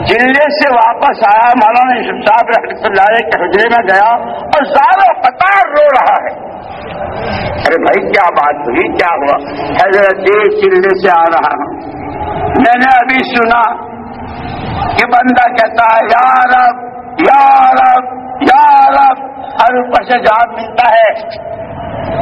چلے سے واپس آیا، مولانا یوسف صاحب رحمۃ اللہ کے حجرے میں گیا اور زیادہ قطار رو رہا ہے۔ ارے بھائی، کیا بات ہوئی؟ کیا ہوا؟ حضرت چلے سے آ رہا ہوں۔ میں نے ابھی سنا کہ بندہ کہتا ہے، یا رب یا رب یا رب ہر اوپر سے جواب ملتا ہے۔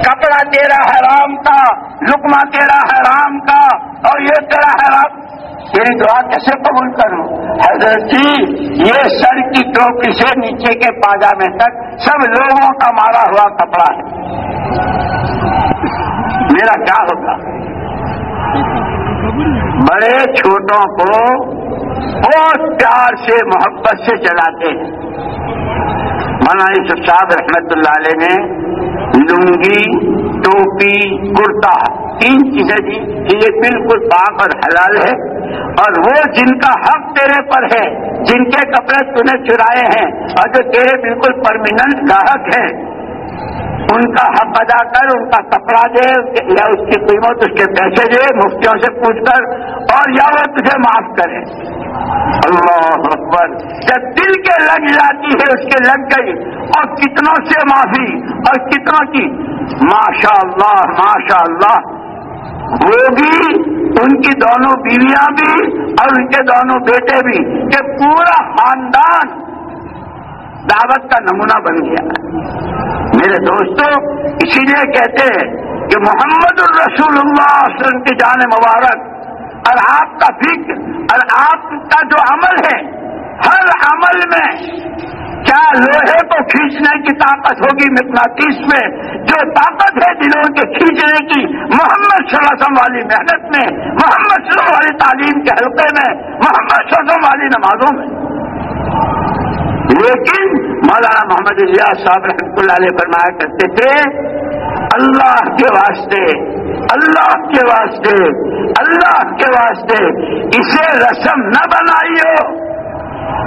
کپڑا تیرا ہے رام کا لکما تیرا ہے رام کا اور یہ تیرا ہے رام تیری دعا کیسے قبول کروں؟ حضرت جی یہ سر کی ٹوپی سے نیچے کے پاجامے تک سب لوگوں کا مارا ہوا کپڑا ہے۔ میرا کیا ہوگا؟ بڑے چھوٹوں کو بہت پیار سے، محبت سے چلاتے ہیں۔ مولانا صاحب رحمت اللہ علیہ نے لنگی ٹوپی کرتا، تین چیزیں دی کہ یہ بالکل پاک اور حلال ہے۔ اور وہ جن کا حق تیرے پر ہے، جن کے کپڑے تھی چرائے ہیں اور جو تیرے بالکل پرمیننٹ گاہک ہیں، ان کا حق ادا کر، ان کا کپڑا دے یا اس کی قیمت، اس کے پیسے دے، مفتیوں سے پوچھ کر، اور یا وہ تجھے معاف کرے۔ اللہ اکبر۔ جب دل کے لگ جاتی ہے، اس کے لگ گئی، اور کتنوں سے معافی، اور کتنوں کی؟ ماشاء اللہ ماشاء اللہ وہ بھی، ان کی دونوں بیویاں بھی، اور ان کے دونوں بیٹے بھی، کہ پورا خاندان دعوت کا نمونہ بن گیا۔ میرے دوستوں اسی لیے کہتے ہیں کہ محمد الرسول اللہ وسلم کی جان مبارک، اور آپ کا فکر، اور آپ کا جو عمل ہے، ہر عمل میں کیا لوہے کو کھینچنے کی طاقت ہوگی مقناطیس میں؟ جو طاقت ہے دلوں کے کھینچنے کی، محمد صلی اللہ علیہ وسلم والی محنت میں، محمد صلی اللہ والی تعلیم کے حلقے میں، محمد صلی اللہ وسلم والی نمازوں میں۔ لیکن مولانا محمد الیاس صاحب رحمۃ اللہ علیہ فرمایا کرتے تھے، اللہ کے واسطے، اللہ کے واسطے، اللہ کے واسطے، اسے رسم نہ بنائیو۔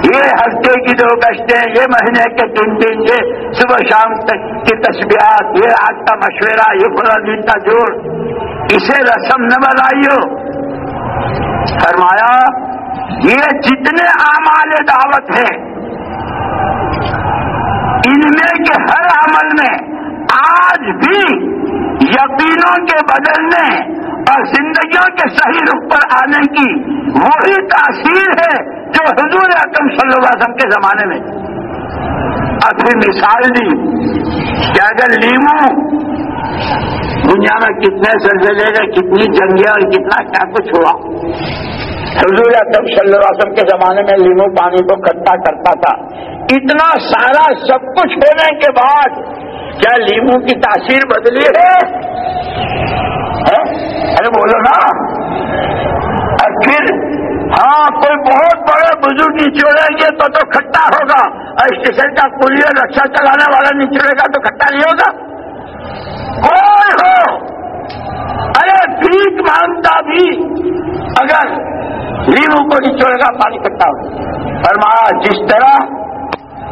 یہ ہفتے کی دو گشتیں، یہ مہینے کے تین دن یہ صبح شام تک کی تصویرات یہ آج کا مشورہ، یہ پورا دن کا جوڑ، اسے رسم نہ بنائیو۔ فرمایا، یہ جتنے اعمال دعوت ہیں، ان میں کے ہر عمل میں آج بھی یقینوں کے بدلنے اور زندگیوں کے صحیح رخ پر آنے کی وہی تاثیر ہے جو حضور اکم صلی اللہ علیہ وسلم کے زمانے میں۔ اور پھر مثال دی کہ اگر لیمو دنیا میں کتنے زلزلے گئے کتنی جنگیں اور کتنا کیا کچھ ہوا۔ حضور اکم صلی اللہ علیہ وسلم کے زمانے میں لیمو پانی کو کٹا کرتا تھا۔ اتنا سارا سب کچھ ہونے کے بعد کیا لیمو کی تاثیر بدلی ہے؟ ارے بولو نا۔ اور پھر ہاں کوئی بہت بڑے بزرگ نچوڑیں گے تو تو کھٹا ہوگا۔ اور اسٹیشن کا پولیو رکشا چلانے والا نچوڑے گا تو کھٹا نہیں ہوگا۔ کوئی ہو۔ ارے بیچ مانگتا بھی اگر لیمو کو نچوڑے گا، پانی کھٹا ہوگا۔ فرمایا، جس طرح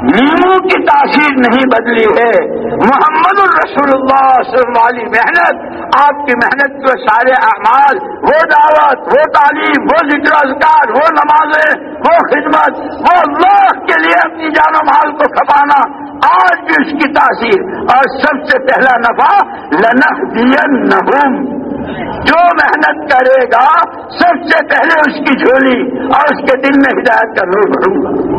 نیمو کی تاثیر نہیں بدلی ہے۔ محمد الرسول اللہ صلی اللہ علیہ محنت، آپ کی محنت کے سارے اعمال، وہ دعوت، وہ تعلیم، وہ ذکر اذکار، وہ نمازیں، وہ خدمت، وہ اللہ کے لیے اپنی جان و مال کو کھپانا، آج بھی اس کی تاثیر۔ اور سب سے پہلا نفع لنح دین نہوم جو محنت کرے گا، سب سے پہلے اس کی جھولی اور اس کے دل میں ہدایت کا نور بھروں گا۔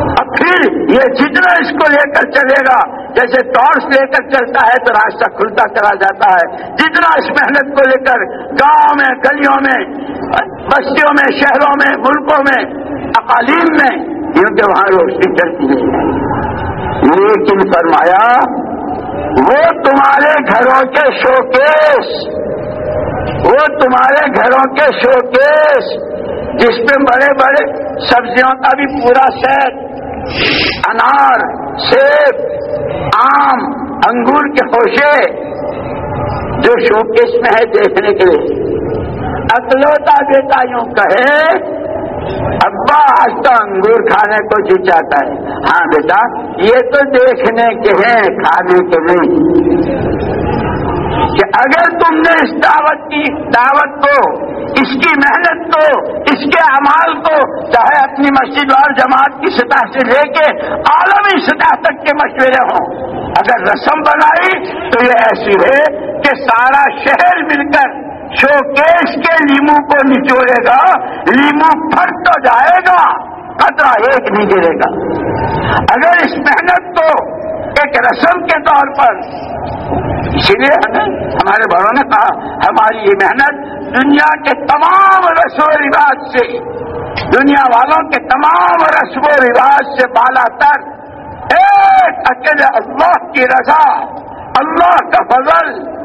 اب پھر یہ جتنا اس کو لے کر چلے گا، جیسے ٹارچ لے کر چلتا ہے تو راستہ کھلتا چلا جاتا ہے۔ جتنا اس محنت کو لے کر گاؤں میں، گلیوں میں، بستیوں میں، شہروں میں، ملکوں میں، اقالیم میں کیونکہ وہاں روشنی چلتی ہے۔ لیکن فرمایا، وہ تمہارے گھروں کے شوکیس وہ تمہارے گھروں کے شوکیس جس میں بڑے بڑے سبزیوں کا بھی پورا سیٹ، انار، سیب، آم، انگور کے خوشے جو شوکیس میں ہے دیکھنے کے لیے۔ اکلوتا بیٹا یوں کہے، ابا، آج تو انگور کھانے کو جی چاہتا ہے۔ ہاں بیٹا، یہ تو دیکھنے کے ہیں، کھانے کے نہیں۔ کہ اگر تم نے اس دعوت کی دعوت کو، اس کی محنت کو، اس کے امال کو چاہے اپنی مسجد اور جماعت کی سطح سے لے کے عالمی سطح تک کے مشورے ہوں۔ اگر رسم بنائی تو یہ ایسی ہے کہ سارا شہر مل کر شو کیس کے لیمو کو نچوڑے گا، لیمو پھٹ تو جائے گا خطرہ ایک نہیں گرے گا۔ اگر اس محنت کو ایک رسم کے طور پر اسی لیے ہمیں ہمارے بڑوں نے کہا، ہماری یہ محنت دنیا کے تمام رسم و رواج سے، دنیا والوں کے تمام رسم و رواج سے بالا تر ایک اکیلے اللہ کی رضا، اللہ کا فضل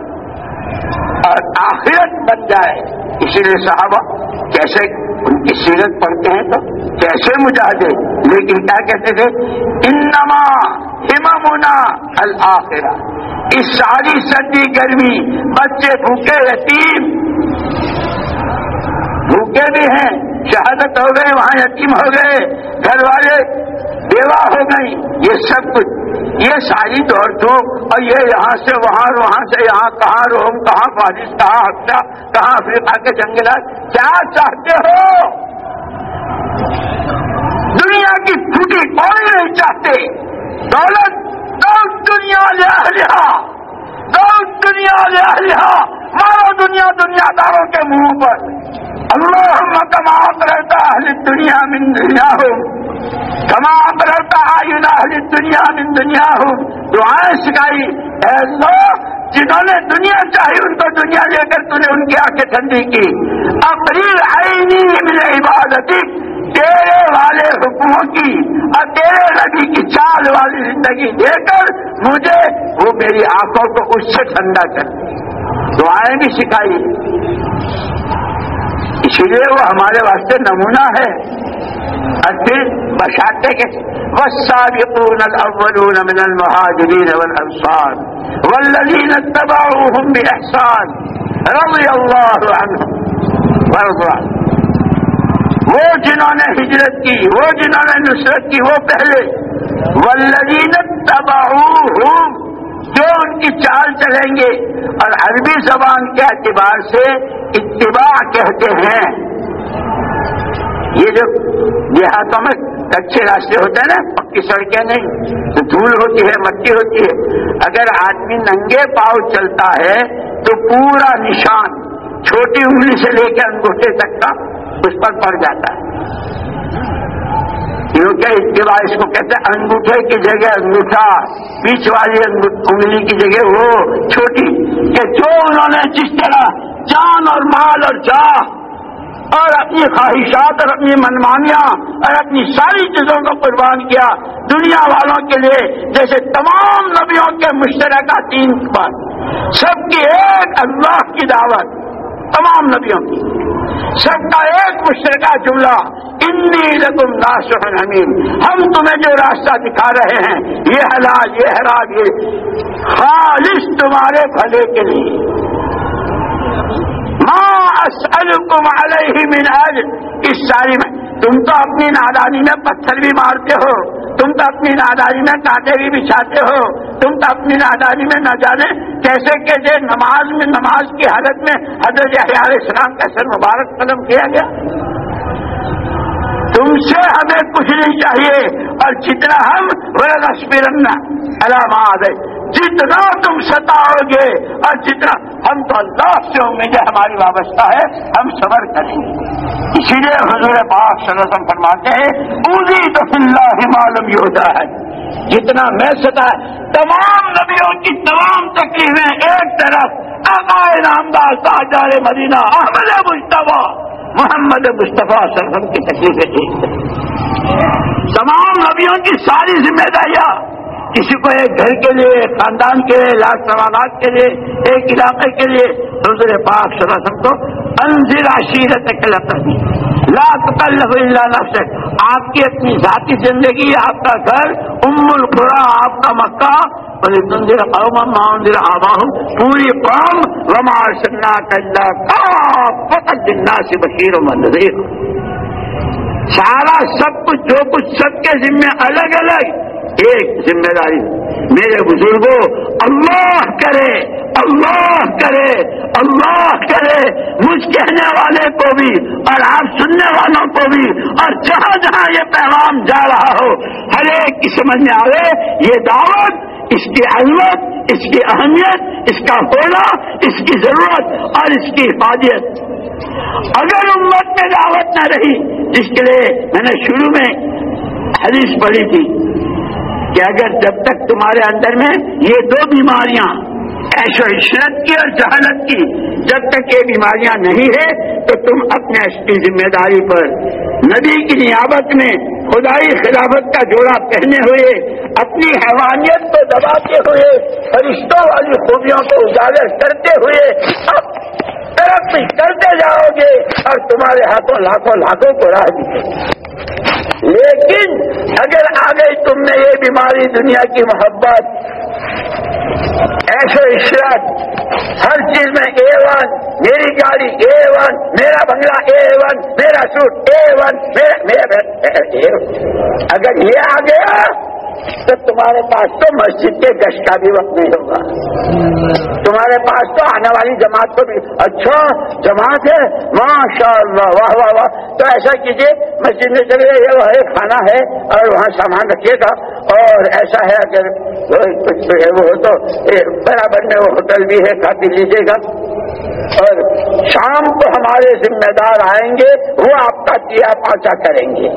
اور آخرت بن جائے۔ اسی لیے صحابہ، کیسے ان کی سیرت پڑھتے ہیں تو کیسے مجاہدے؟ لیکن کیا کہتے تھے؟ انما ہممنا الآخرہ۔ اس ساری سردی گرمی بچے بھوکے یتیم، بھوکے بھی ہیں، شہادت ہو گئے، وہاں یتیم ہو گئے گھر والے بیوہ ہو گئی یہ سب کچھ۔ یہ ساری دوڑ دو اور یہ یہاں سے وہاں وہاں سے یہاں، کہاں روم، کہاں فارس، کہاں ہفتہ کہاں افریقہ کے جنگلات۔ کیا چاہتے ہو؟ دنیا کی چھٹی کوئی نہیں چاہتے۔ دولت دولت دنیا لیا ہاں۔ دولت دنیا لیا ہاں۔ مارو دنیا دنیا داروں کے منہ پر۔ اللہ مکمات رہتا ہے دنیا من دنیا ہو کما رہتا ہے دنیا من دنیا ہو دعائیں سکھائی اے اللہ جنہوں نے دنیا چاہی، ان کو دنیا لے کر تھی ان کی آنکھیں ٹھنڈی کی۔ اپریل آئینی من عبادتی تیرے والے حکموں کی اور تیرے نبی کی چال والی زندگی دے کر مجھے وہ میری آنکھوں کو اس سے ٹھنڈا کر دعائیں بھی سکھائی۔ اسی لیے وہ ہمارے واسطے نمونہ ہے۔ اور پھر بشاتے کے والسابقون الاولون من المهاجرين والانصار والذين اتبعوهم باحسان رضي الله عنهم ورضوا وہ جنہوں نے ہجرت کی، وہ جنہوں نے نصرت کی، وہ پہلے۔ والذین اتبعوهم، جو ان کی چال چلیں گے۔ اور عربی زبان کے اعتبار سے اتباع کہتے ہیں۔ یہ جو دیہاتوں میں اچھے راستے ہوتے ہیں نا، پکی سڑکیں نہیں۔ تو دھول ہوتی ہے، مٹی ہوتی ہے۔ اگر آدمی ننگے پاؤ چلتا ہے، تو پورا نشان چھوٹی انگلی سے لے کے انگوٹھے تک کا اس پر پڑ جاتا ہے۔ کیونکہ اتباع اس کو کہتے ہیں، انگوٹھے کی جگہ انگوٹھا بیچ والی انگلی کی جگہ وہ چھوٹی، کہ جو انہوں نے جس طرح جان اور مال اور جاہ اور اپنی خواہشات اور اپنی منمانیاں اور اپنی ساری چیزوں کو قربان کیا دنیا والوں کے لیے، جیسے تمام نبیوں کے مشترکہ تین پر۔ سب کی ایک اللہ کی دعوت۔ تمام نبیوں کی۔ سب کا ایک مشترکہ جملہ، انی رقم ناشن امین ہم تمہیں جو راستہ دکھا رہے ہیں، یہ حلال، یہ حرام، یہ خالص تمہارے بھلے کے لیے۔ اسألكم علیہ من اجر۔ اس ساری میں، تم تو اپنی نادانی میں پتھر بھی مارتے ہو، تم تو اپنی نادانی میں کانٹے بھی بچھاتے ہو۔ تم تو اپنی نادانی میں نہ جانے، کیسے کیسے نماز میں، نماز کی حالت میں حضرت علیہ السلام کا سر مبارک قدم کیا گیا۔ تم سے ہمیں کچھ نہیں چاہیے، اور جتنا ہم ورنہ علامات جتنا تم ستاؤ گے اور جتنا ہم تو اللہ سے امید ہماری وابستہ ہے، ہم صبر کریں گے۔ اسی لیے حضور پاک صلی اللہ علیہ وسلم فرماتے ہیں پوری تو اللہ معلوم یہ ہوتا ہے جتنا میں ستا تمام نبیوں کی تمام تکلیفیں ایک طرف عقائد نامدار تاجار مدینہ احمد مشتبہ محمد مصطفیٰ صلی وسلم کی تکلیفیں ایک تمام نبیوں کی ساری ذمہ داریاں کسی کو ایک گھر کے لیے، ایک خاندان کے لیے، لاکھ سوالات کے لیے، ایک علاقے کے لیے حضور پاک صلی اللہ علیہ وسلم کو انضر عشیرت کلفی لا تکلف الا نفسک۔ آپ کی اپنی ذاتی زندگی، آپ کا گھر، ام القرا، آپ کا مکہ۔ تنظر قوم منظر آبا پوری قوم، وما سننا کلّا کا سے بشیر و منظر سارا سب کچھ، جو کچھ سب کے ذمے الگ الگ۔ ایک ذمہ داری میرے بزرگوں، اللہ کرے اللہ کرے اللہ کرے۔ مجھ کہنے والے کو بھی اور آپ سننے والوں کو بھی اور جہاں جہاں یہ پیغام جا رہا ہو، ہر ایک کی سمجھ میں آئے یہ دعوت، اس کی اہمیت اس کی اہمیت، اس کا ہونا اس کی ضرورت اور اس کی حفاظت اگر امت میں دعوت نہ رہی، جس کے لیے میں نے شروع میں حدیث پڑھی تھی کہ اگر جب تک تمہارے اندر میں یہ دو بیماریاں ایش و عشرت کی اور جہالت کی، جب تک یہ بیماریاں نہیں ہے تو تم اپنے ذمہ داری پر ندی کی نیابت میں خدائی خلافت کا جوڑا پہنے ہوئے، اپنی حیوانیت کو دباتے ہوئے، فرشتوں والی خوبیوں کو اجاگر کرتے ہوئے، اب ترقی کرتے جاؤ گے اور تمہارے ہاتھوں لاکھوں لاکھوں کو راہ دیجیے لیکن اگر آ گئی تم نے یہ بیماری دنیا کی محبت ایسے عشرت، ہر چیز میں اے ون میری گاڑی اے ون میرا بنگلہ اے ون میرا سوٹ اے ون میرا اگر یہ آ گیا تو تمہارے پاس تو مسجد کے گشت کا بھی وقت نہیں ہوگا۔ تمہارے پاس تو آنے والی جماعت کو بھی۔ اچھا جماعت ہے۔ ماشاء اللہ واہ واہ واہ۔ تو ایسا کیجیے مسجد میں چلے یہ وہ کھانا ہے اور وہاں سامان رکھیے گا۔ اور ایسا ہے اگر کچھ ہے، وہ ہو تو برابر میں وہ ہوٹل بھی ہے کھا پی لیجیے گا۔ اور شام کو ہمارے ذمہ دار آئیں گے، وہ آپ کا کیا پانچا کریں گے۔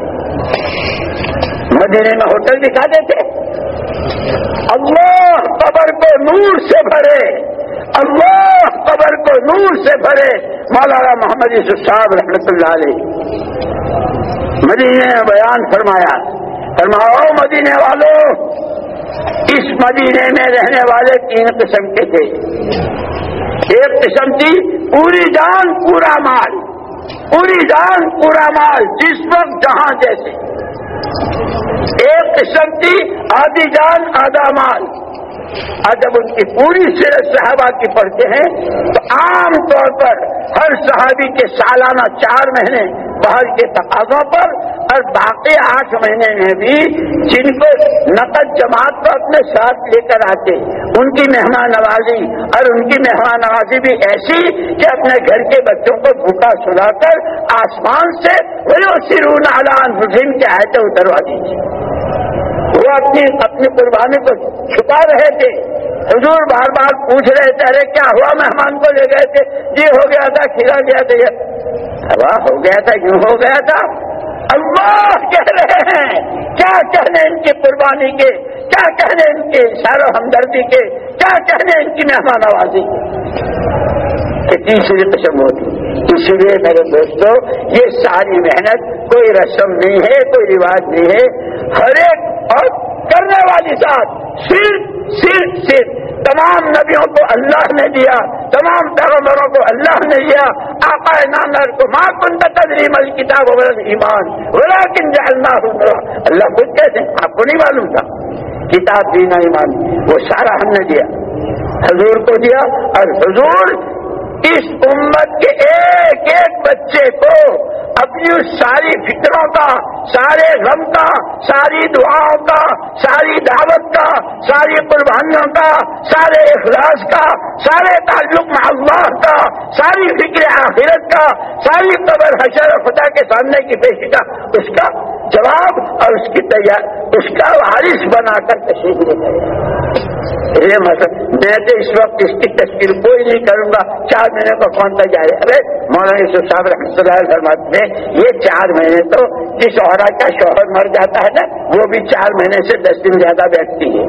مدینے میں ہوٹل دکھا دیتے۔ اللہ قبر کو نور سے بھرے۔ اللہ قبر کو نور سے بھرے۔ مولانا محمد یوسف صاحب رحمۃ اللہ علیہ۔ مدینے میں بیان فرمایا۔ فرماؤ مدینے والوں اس مدینے میں رہنے والے تین قسم کے تھے۔ ایک قسم تھی پوری جان، پورا مال۔ پوری جان، پورا مال، جس وقت جہاں جیسے۔ ایک قسم تھی آدھی جان، آدھا مال۔ اور جب ان کی پوری سیرت صحابہ کی پڑھتے ہیں، تو عام طور پر ہر صحابی کے سالانہ چار مہینے باہر کے تقاضوں پر اور باقی آٹھ مہینے میں بھی جن کو نقد جماعت کو اپنے ساتھ لے کر آتے۔ ان کی مہمان نوازی اور ان کی مہمان نوازی بھی ایسی کہ اپنے گھر کے بچوں کو بھوکا سلا کر آسمان سے سرون علان حسین کے آئے اتروا دیجیے وہ اپنی اپنی قربانی کو چھپا رہے تھے۔ حضور بار بار پوچھ رہے تھے، ارے، کیا ہوا مہمان کو لے گئے تھے؟ جی ہو گیا تھا، کھلا گیا تھا۔ ہوا، ہو گیا تھا، کیوں ہو گیا تھا؟ اللہ کہہ رہے ہیں، کیا کہنے ان کی قربانی کے؟ کیا کہنے ان کے اشار و ہمدردی کے؟ کیا کہنے ان کی مہمان آوازی کے؟ تیسری قسم ہوتی۔ اسی لیے میرے دوستوں یہ ساری محنت، کوئی رسم نہیں ہے، کوئی رواج نہیں ہے، ہر ایک اور کرنے والی ذات، صرف صرف صرف تمام نبیوں کو اللہ نے دیا، تمام پیغمبروں کو اللہ نے دیا، آقا نامر کو ماں کن تدریم کتاب ایمان بولا کن اللہ اللہ خود کہتے ہیں، آپ کو نہیں معلوم تھا۔ کتاب دینا ایمان، وہ سارا ہم نے دیا۔ حضور کو دیا اور حضور اس امت کے ایک ایک بچے کو اپنی اس ساری فکروں کا، سارے غم کا، ساری دعاؤں کا، ساری دعوت کا، ساری قربانیوں کا، سارے اخلاص کا، سارے تعلق اللہ کا، ساری فکر آخرت کا، ساری قبر حشر خدا کے سامنے کی پیشی کا، اس کا جواب اور اس کی تیار اس کا وارث بنا کر تشریح لے گئے یہ مطلب میں تو اس وقت اس کی تشکیل کوئی نہیں کروں گا۔ چار مہینے کو کون تک جا رہے ارے، مولانا صاحب رحمۃ اللہ فرماتے ہیں، یہ چار مہینے تو جس عورت کا شوہر مر جاتا ہے نا، وہ بھی چار مہینے سے دس دن زیادہ بیٹھتی ہے۔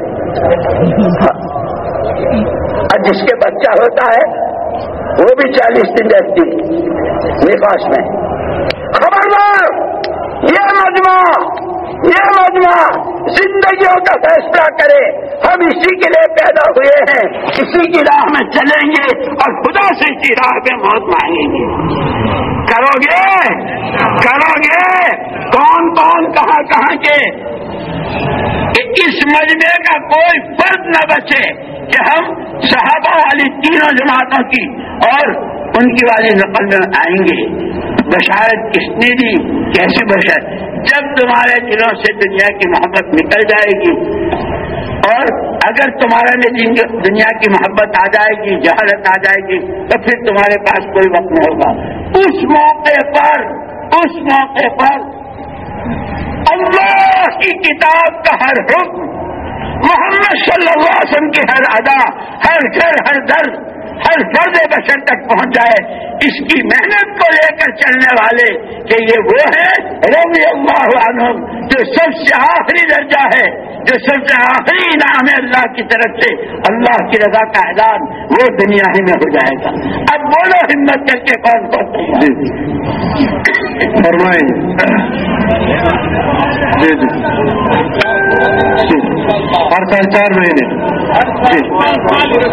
اور جس کے بچہ ہوتا ہے، وہ بھی چالیس دن بیٹھتی ہے۔ نفاس میں۔ خبردار! یہ مجموعہ یہ مجموعہ زندگیوں کا فیصلہ کرے۔ ہم اسی کے لیے پیدا ہوئے ہیں۔ اسی کی راہ میں چلیں گے اور خدا سے اسی راہ پہ موت مانگیں گے۔ کرو گے؟ کرو گے؟ کون کون کہاں کہاں کے؟ اس مجمے کا کوئی فرد نہ بچے کہ ہم صحابہ والی تینوں جماعتوں کی اور ان کی والی نقل میں آئیں گے۔ بشارت کس نے دی؟ کیسے بشارت؟ جب تمہارے دلوں سے دنیا کی محبت نکل جائے گی، اور اگر تمہارے دنیا کی محبت آ جائے گی، جہالت آ جائے گی، تو پھر تمہارے پاس کوئی وقت نہیں ہوگا۔ اس موقع پر، اس موقع پر اللہ کی کتاب کا ہر حکم، محمد صلی اللہ علیہ وسلم کی ہر ادا، ہر گھر ہر درد ہر فرد بشر تک پہنچ جائے، اس کی محنت کو لے کر چلنے والے کہ یہ وہ ہے رضی اللہ عنہ جو سب سے آخری درجہ ہے، جو سب سے آخری انعام ہے اللہ کی طرف سے۔ اللہ کی رضا کا اعلان وہ دنیا ہی میں ہو جائے گا۔ اب بولو ہمت کر کے کون کون جی، جی۔ فرمائیں۔ جی،, جی جی۔ ہر سال چار مہینے۔ جی۔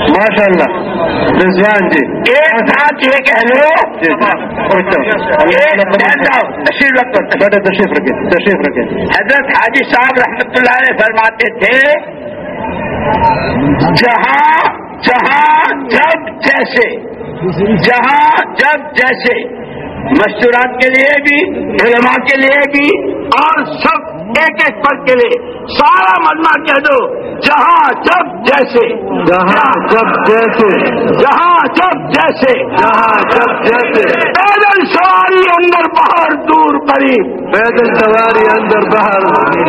ماشاء اللہ رضوان جی ایک ساتھ یہ کہہ لو تشریف رکھو بیٹا تشریف رکھے تشریف رکھے حضرت حاجی صاحب رحمت اللہ علیہ فرماتے تھے جہاں جہاں جب جیسے جہاں جب جیسے مستورات کے لیے بھی علماء کے لیے بھی اور سب ایک ایک پد کے لیے سارا مجمع کہہ دو جہاں جب جیسے۔ جہاں جب جیسے۔ جہاں جب جیسے۔ جہاں جب جیسے۔ پیدل سواری اندر باہر دور قریب۔ پیدل سواری اندر باہر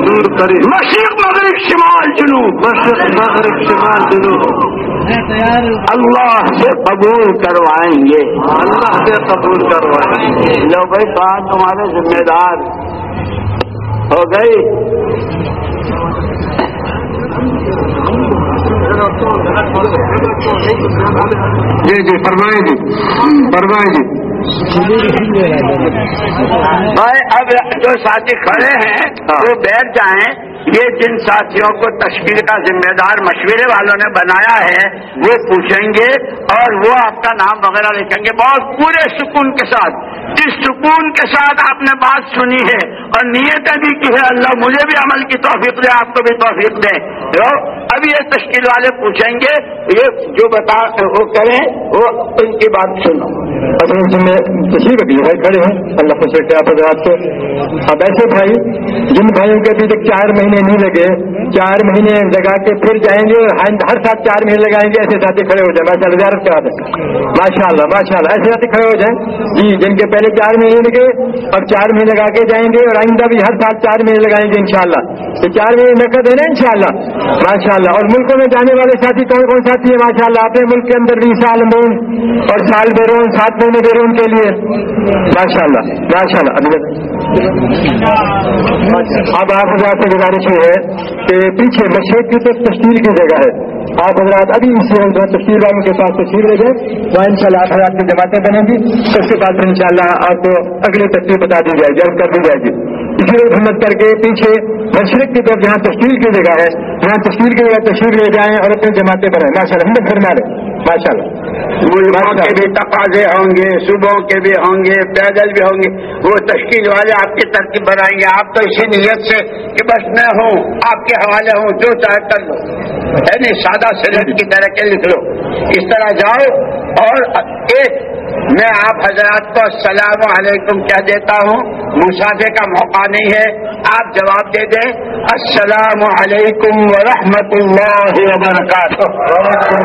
دور قریب۔ مشرق مغرب شمال جنوب۔ مشرق مغرب شمال جنوب۔ اللہ سے قبول کروائیں گے۔ اللہ سے قبول کروائیں لو بھائی کہاں تمہارے ذمہ دار۔ ہو گئی؟ جی جی فرمائیں جی۔ فرمائیں جی۔ اب جو ساتھی کھڑے ہیں وہ بیٹھ جائیں۔ یہ جن ساتھیوں کو تشکیل کا ذمہ دار مشورے والوں نے بنایا ہے وہ پوچھیں گے اور وہ آپ کا نام وغیرہ لکھیں گے بہت پورے سکون کے ساتھ جس سکون کے ساتھ آپ نے بات سنی ہے اور نیتیں بھی کی ہے اللہ مجھے بھی عمل کی توفیق دے آپ کو بھی توفیق دے۔ اب یہ تشکیل والے پوچھیں گے یہ جو بتا وہ کریں وہ ان کی بات سنو۔ اصل میں تشریف بھی بھائی، کھڑے ہیں اللہ خوش رکھے آپ حضرات کو اب ایسے بھائی، جن بھائیوں کے ابھی تک چار مہینے نہیں لگے، چار مہینے لگا کے پھر جائیں گے اور ہر ساتھ چار مہینے لگائیں گے، ایسے ساتھی کھڑے ہو جائیں۔ ماشاء اللہ، زیارت کرا دیں ماشاء اللہ ماشاء اللہ، ایسے ساتھی کھڑے ہو جائیں۔ جی جن کے پہلے چار مہینے لگے اور چار مہینے لگا کے جائیں گے اور آئندہ بھی ہر سال چار مہینے لگائیں گے، انشاءاللہ۔ تو چار مہینے نقد ہے نا ان شاء اللہ ماشاء اللہ، اور ملکوں میں جانے والے ساتھی کون کون ساتھی ہیں؟ ماشاء اللہ، اپنے ملک کے اندر بھی سال مون اور سال بیرون سات مہینے ان کے لیے۔ ماشاء اللہ ماشاء اللہ اب آپ حضرات سے گزارش یہ ہے کہ پیچھے مشرق کی طرف تشکیل کی جگہ ہے۔ آپ حضرات ابھی اس جو ہے تشکیل والوں کے پاس تشکیل لے گئے وہاں ان شاء اللہ آپ حضرات کی جماعتیں بنیں گی۔ اس کے بعد پھر ان شاء اللہ آپ کو اگلی تصویر بتا دی جائے گی کر دی جائے گی۔ لیے ہمت کر کے پیچھے مشرق کی طرف جہاں تشکیل کی جگہ ہے وہاں تشکیل کی جگہ تشکیل لے جائیں اور اپنی جماعتیں بنائیں ماشاء اللہ ہمت فرما رہے ماشاء اللہ ملکوں کے بھی تقاضے ہوں گے صوبوں کے بھی ہوں گے پیدل بھی ہوں گے۔ وہ تشکیل والے آپ کی ترتیب بنائیں گے۔ آپ تو اسی نیت سے کہ بس میں ہوں آپ کے حوالے ہوں جو چاہے کر لو۔ یعنی سادہ سلیٹ کی طرح کے لکھ لو۔ اس طرح جاؤ اور ایک میں آپ حضرات کو السلام علیکم کہہ دیتا ہوں۔ مسافے کا موقع نہیں ہے۔ آپ جواب دے دیں۔ السلام علیکم ورحمۃ اللہ وبرکاتہ۔